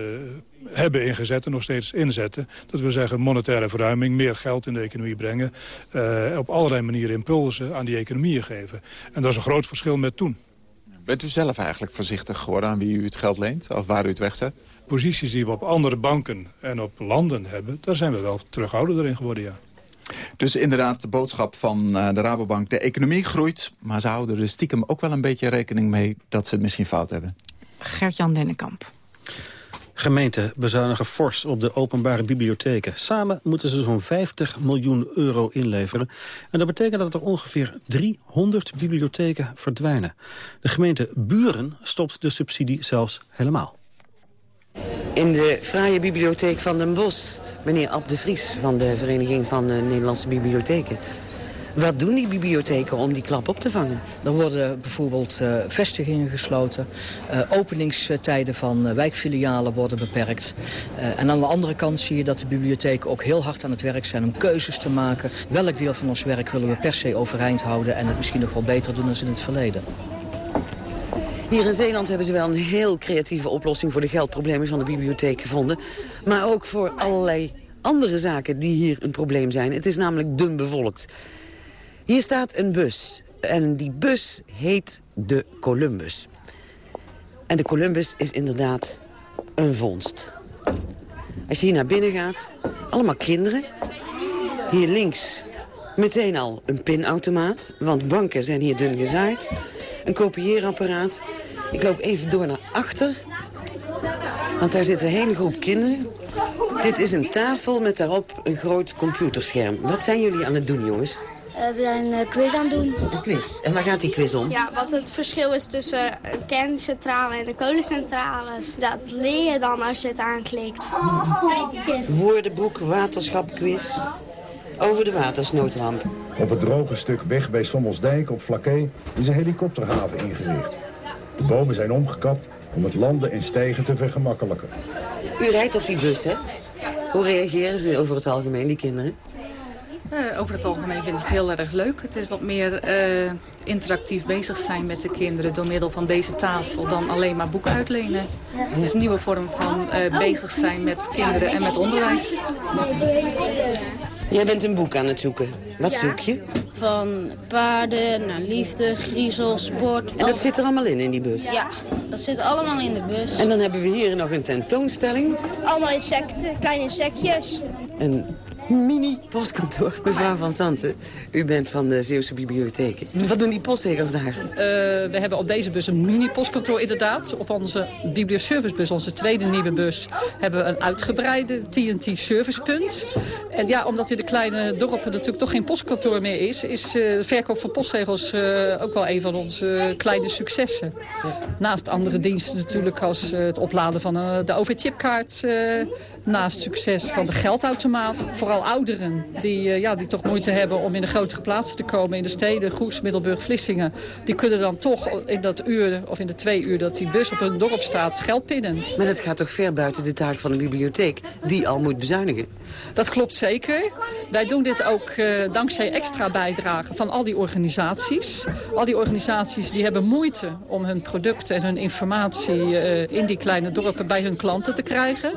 hebben ingezet en nog steeds inzetten. Dat wil zeggen monetaire verruiming, meer geld in de economie brengen. Uh, op allerlei manieren impulsen aan die economieën geven. En dat is een groot verschil met toen. Bent u zelf eigenlijk voorzichtig geworden aan wie u het geld leent? Of waar u het wegzet? Posities die we op andere banken en op landen hebben... daar zijn we wel terughoudender in geworden, ja. Dus inderdaad, de boodschap van uh, de Rabobank... de economie groeit, maar ze houden er stiekem ook wel een beetje rekening mee... dat ze het misschien fout hebben. Gert-Jan Dennekamp. Gemeenten bezuinigen fors op de openbare bibliotheken. Samen moeten ze zo'n 50 miljoen euro inleveren. En dat betekent dat er ongeveer 300 bibliotheken verdwijnen. De gemeente Buren stopt de subsidie zelfs helemaal. In de fraaie bibliotheek van Den Bosch, meneer Ab de Vries van de Vereniging van de Nederlandse Bibliotheken. Wat doen die bibliotheken om die klap op te vangen? Er worden bijvoorbeeld uh, vestigingen gesloten. Uh, openingstijden van uh, wijkfilialen worden beperkt. en aan de andere kant zie je dat de bibliotheken ook heel hard aan het werk zijn... om keuzes te maken. Welk deel van ons werk willen we per se overeind houden... en het misschien nog wel beter doen dan in het verleden. Hier in Zeeland hebben ze wel een heel creatieve oplossing... voor de geldproblemen van de bibliotheek gevonden. Maar ook voor allerlei andere zaken die hier een probleem zijn. Het is namelijk dun bevolkt. Hier staat een bus. En die bus heet de Columbus. En de Columbus is inderdaad een vondst. Als je hier naar binnen gaat, allemaal kinderen. Hier links meteen al een pinautomaat, want banken zijn hier dun gezaaid. Een kopieerapparaat. Ik loop even door naar achter, want daar zit een hele groep kinderen. Dit is een tafel met daarop een groot computerscherm. Wat zijn jullie aan het doen, jongens? Uh, we zijn een quiz aan het doen. Een quiz? En waar gaat die quiz om? Ja, wat het verschil is tussen een kerncentrale en de kolencentrales. Dat leer je dan als je het aanklikt. Woordenboek, waterschap, quiz. Over de watersnoodramp. Op het droge stuk weg bij Sommelsdijk op Vlakke is een helikopterhaven ingericht. De bomen zijn omgekapt om het landen en stijgen te vergemakkelijken. U rijdt op die bus, hè? Hoe reageren ze over het algemeen, die kinderen? Uh, over het algemeen vinden ze het heel erg leuk. Het is wat meer uh, interactief bezig zijn met de kinderen door middel van deze tafel dan alleen maar boeken uitlenen. Het is een nieuwe vorm van uh, bezig zijn met kinderen en met onderwijs. Jij bent een boek aan het zoeken. Wat zoek je? Van paarden naar liefde, griezel, sport. En dat zit er allemaal in, in die bus? Ja, dat zit allemaal in de bus. En dan hebben we hier nog een tentoonstelling. Allemaal insecten, kleine insectjes. En mini-postkantoor. Mevrouw Van Zanten, u bent van de Zeeuwse Bibliotheek. Wat doen die postzegels daar? Uh, we hebben op deze bus een mini-postkantoor inderdaad. Op onze biblioservicebus, onze tweede nieuwe bus... hebben we een uitgebreide TNT-servicepunt. En ja, omdat in de kleine dorpen natuurlijk toch geen postkantoor meer is... is uh, de verkoop van postzegels uh, ook wel een van onze kleine successen. Naast andere diensten natuurlijk als het opladen van de OV-chipkaart... naast succes van de geldautomaat... Vooral ouderen die, uh, ja, die toch moeite hebben om in de grotere plaatsen te komen. In de steden, Goes, Middelburg, Vlissingen. Die kunnen dan toch in dat uur of in de twee uur dat die bus op hun dorp staat geld pinnen. Maar dat gaat toch ver buiten de taak van de bibliotheek die al moet bezuinigen? Dat klopt zeker. Wij doen dit ook uh, dankzij extra bijdragen van al die organisaties. Al die organisaties die hebben moeite om hun producten en hun informatie uh, in die kleine dorpen bij hun klanten te krijgen.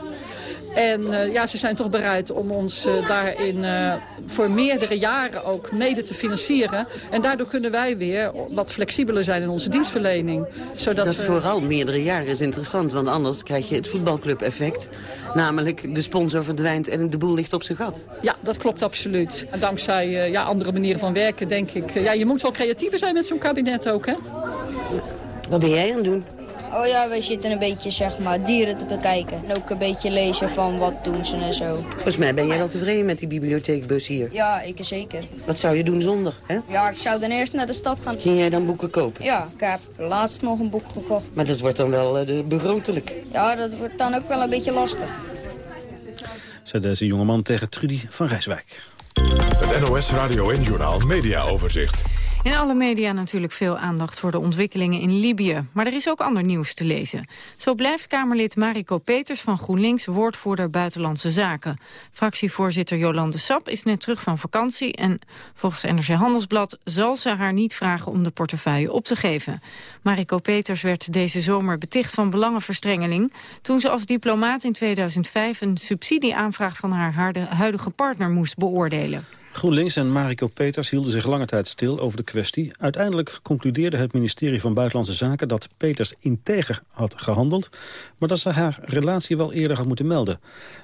En uh, ja, ze zijn toch bereid om ons uh, daarin uh, voor meerdere jaren ook mede te financieren. En daardoor kunnen wij weer wat flexibeler zijn in onze dienstverlening. Zodat dat we... vooral meerdere jaren is interessant, want anders krijg je het voetbalclub-effect. Namelijk de sponsor verdwijnt en de boel ligt op zijn gat. Ja, dat klopt absoluut. En dankzij ja, andere manieren van werken denk ik... ja, je moet wel creatiever zijn met zo'n kabinet ook, hè? Wat ben jij aan het doen? Oh ja, wij zitten een beetje zeg maar dieren te bekijken. En ook een beetje lezen van wat doen ze en zo. Volgens mij ben jij wel tevreden met die bibliotheekbus hier. Ja, ik zeker. Wat zou je doen zonder, hè? Ja, ik zou dan eerst naar de stad gaan. Ging jij dan boeken kopen? Ja, ik heb laatst nog een boek gekocht. Maar dat wordt dan wel uh, begrotelijk. Ja, dat wordt dan ook wel een beetje lastig. Zei deze jongeman tegen Trudy van Rijswijk. Het NOS Radio en Journaal Media Overzicht. In alle media natuurlijk veel aandacht voor de ontwikkelingen in Libië. Maar er is ook ander nieuws te lezen. Zo blijft Kamerlid Mariko Peters van GroenLinks woordvoerder Buitenlandse Zaken. Fractievoorzitter Jolande Sap is net terug van vakantie... en volgens NRC Handelsblad zal ze haar niet vragen om de portefeuille op te geven. Mariko Peters werd deze zomer beticht van belangenverstrengeling... toen ze als diplomaat in 2005 een subsidieaanvraag van haar huidige partner moest beoordelen. GroenLinks en Mariko Peters hielden zich lange tijd stil over de kwestie. Uiteindelijk concludeerde het ministerie van Buitenlandse Zaken dat Peters integer had gehandeld, maar dat ze haar relatie wel eerder had moeten melden.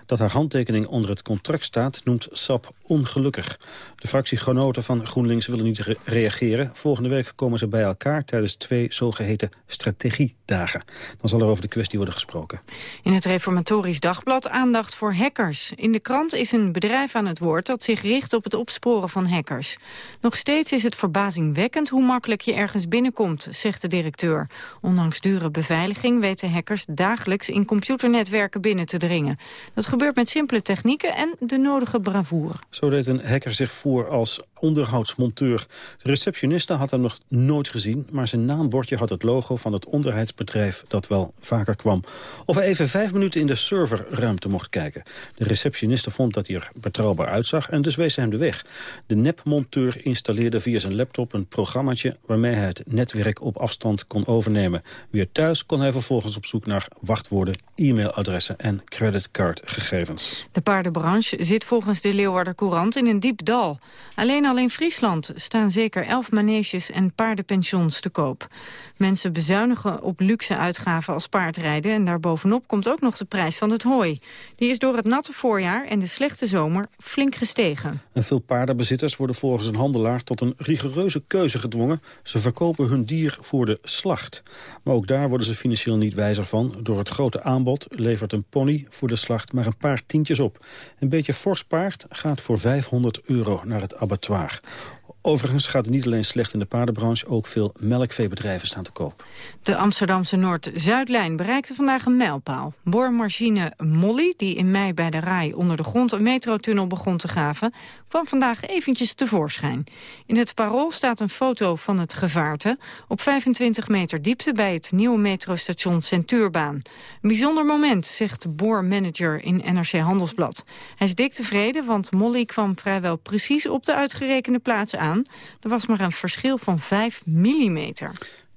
Dat haar handtekening onder het contract staat noemt SAP ongelukkig. De fractiegenoten van GroenLinks willen niet reageren. Volgende week komen ze bij elkaar tijdens twee zogeheten strategiedagen. Dan zal er over de kwestie worden gesproken. In het Reformatorisch Dagblad aandacht voor hackers. In de krant is een bedrijf aan het woord dat zich richt op het opsporen van hackers. Nog steeds is het verbazingwekkend hoe makkelijk je ergens binnenkomt, zegt de directeur. Ondanks dure beveiliging weten hackers dagelijks in computernetwerken binnen te dringen. Dat gebeurt met simpele technieken en de nodige bravoure. Zo deed een hacker zich voor als onderhoudsmonteur. De receptioniste had hem nog nooit gezien, maar zijn naambordje had het logo van het onderhoudsbedrijf dat wel vaker kwam. Of hij even vijf minuten in de serverruimte mocht kijken. De receptioniste vond dat hij er betrouwbaar uitzag en dus wees ze hem de weg. De nepmonteur installeerde via zijn laptop een programmaatje waarmee hij het netwerk op afstand kon overnemen. Weer thuis kon hij vervolgens op zoek naar wachtwoorden, e-mailadressen en creditcardgegevens. De paardenbranche zit volgens de Leeuwarder In een diep dal. Alleen al in Friesland staan zeker elf maneges en paardenpensions te koop. Mensen bezuinigen op luxe uitgaven als paardrijden... en daarbovenop komt ook nog de prijs van het hooi. Die is door het natte voorjaar en de slechte zomer flink gestegen. En veel paardenbezitters worden volgens een handelaar tot een rigoureuze keuze gedwongen. Ze verkopen hun dier voor de slacht. Maar ook daar worden ze financieel niet wijzer van. Door het grote aanbod levert een pony voor de slacht maar een paar tientjes op. Een beetje fors paard gaat voor 500 euro naar het abattoir. Overigens gaat het niet alleen slecht in de paardenbranche... ook veel melkveebedrijven staan te koop. De Amsterdamse Noord-Zuidlijn bereikte vandaag een mijlpaal. Boormachine Molly, die in mei bij de RAI onder de grond... een metrotunnel begon te graven, kwam vandaag eventjes tevoorschijn. In het parool staat een foto van het gevaarte... op 25 meter diepte bij het nieuwe metrostation Centuurbaan. Een bijzonder moment, zegt de boormanager in NRC Handelsblad. Hij is dik tevreden, want Molly kwam vrijwel precies op de uitgerekende plaats aan er was maar een verschil van 5 millimeter.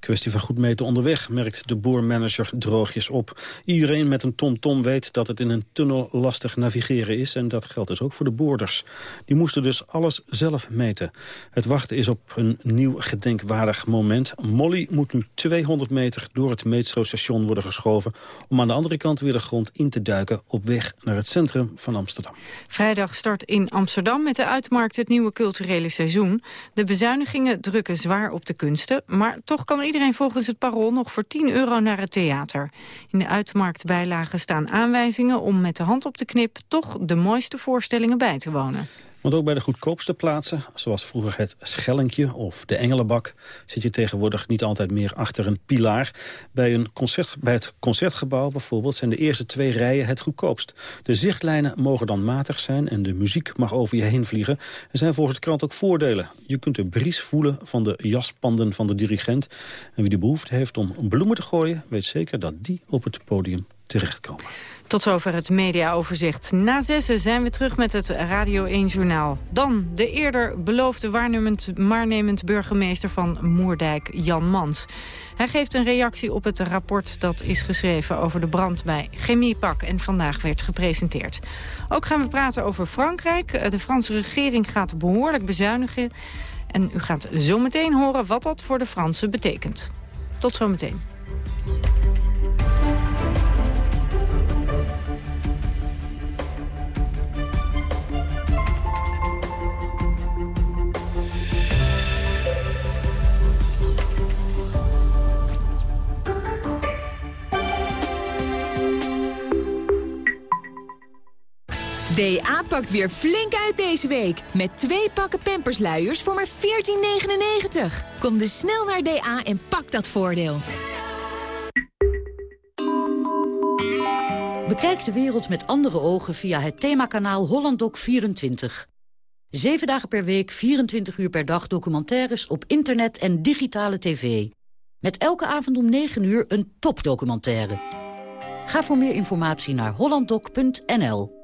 Kwestie van goed meten onderweg, merkt de boormanager droogjes op. Iedereen met een tom-tom weet dat het in een tunnel lastig navigeren is... en dat geldt dus ook voor de boorders. Die moesten dus alles zelf meten. Het wachten is op een nieuw gedenkwaardig moment. Molly moet nu 200 meter door het metrostation worden geschoven... om aan de andere kant weer de grond in te duiken... op weg naar het centrum van Amsterdam. Vrijdag start in Amsterdam met de uitmarkt het nieuwe culturele seizoen. De bezuinigingen drukken zwaar op de kunsten, maar toch kan iedereen iedereen volgens het parool nog voor 10 euro naar het theater. In de uitmarktbijlagen staan aanwijzingen om met de hand op de knip... toch de mooiste voorstellingen bij te wonen. Want ook bij de goedkoopste plaatsen, zoals vroeger het Schellinkje of de Engelenbak... zit je tegenwoordig niet altijd meer achter een pilaar. Bij, een concert, bij het Concertgebouw bijvoorbeeld zijn de eerste twee rijen het goedkoopst. De zichtlijnen mogen dan matig zijn en de muziek mag over je heen vliegen. Er zijn volgens de krant ook voordelen. Je kunt de bries voelen van de jaspanden van de dirigent. En wie de behoefte heeft om bloemen te gooien... weet zeker dat die op het podium terechtkomen. Tot zover het mediaoverzicht. Na zessen zijn we terug met het Radio 1 Journaal. Dan de eerder beloofde waarnemend, burgemeester van Moerdijk, Jan Mans. Hij geeft een reactie op het rapport dat is geschreven over de brand bij Chemiepak en vandaag werd gepresenteerd. Ook gaan we praten over Frankrijk. De Franse regering gaat behoorlijk bezuinigen. En u gaat zo meteen horen wat dat voor de Fransen betekent. Tot zometeen. DA pakt weer flink uit deze week. Met twee pakken pampersluiers voor maar 14,99. Kom dus snel naar DA en pak dat voordeel. Bekijk de wereld met andere ogen via het themakanaal HollandDoc24. Zeven dagen per week, 24 uur per dag documentaires op internet en digitale tv. Met elke avond om 9 uur een topdocumentaire. Ga voor meer informatie naar hollanddoc.nl.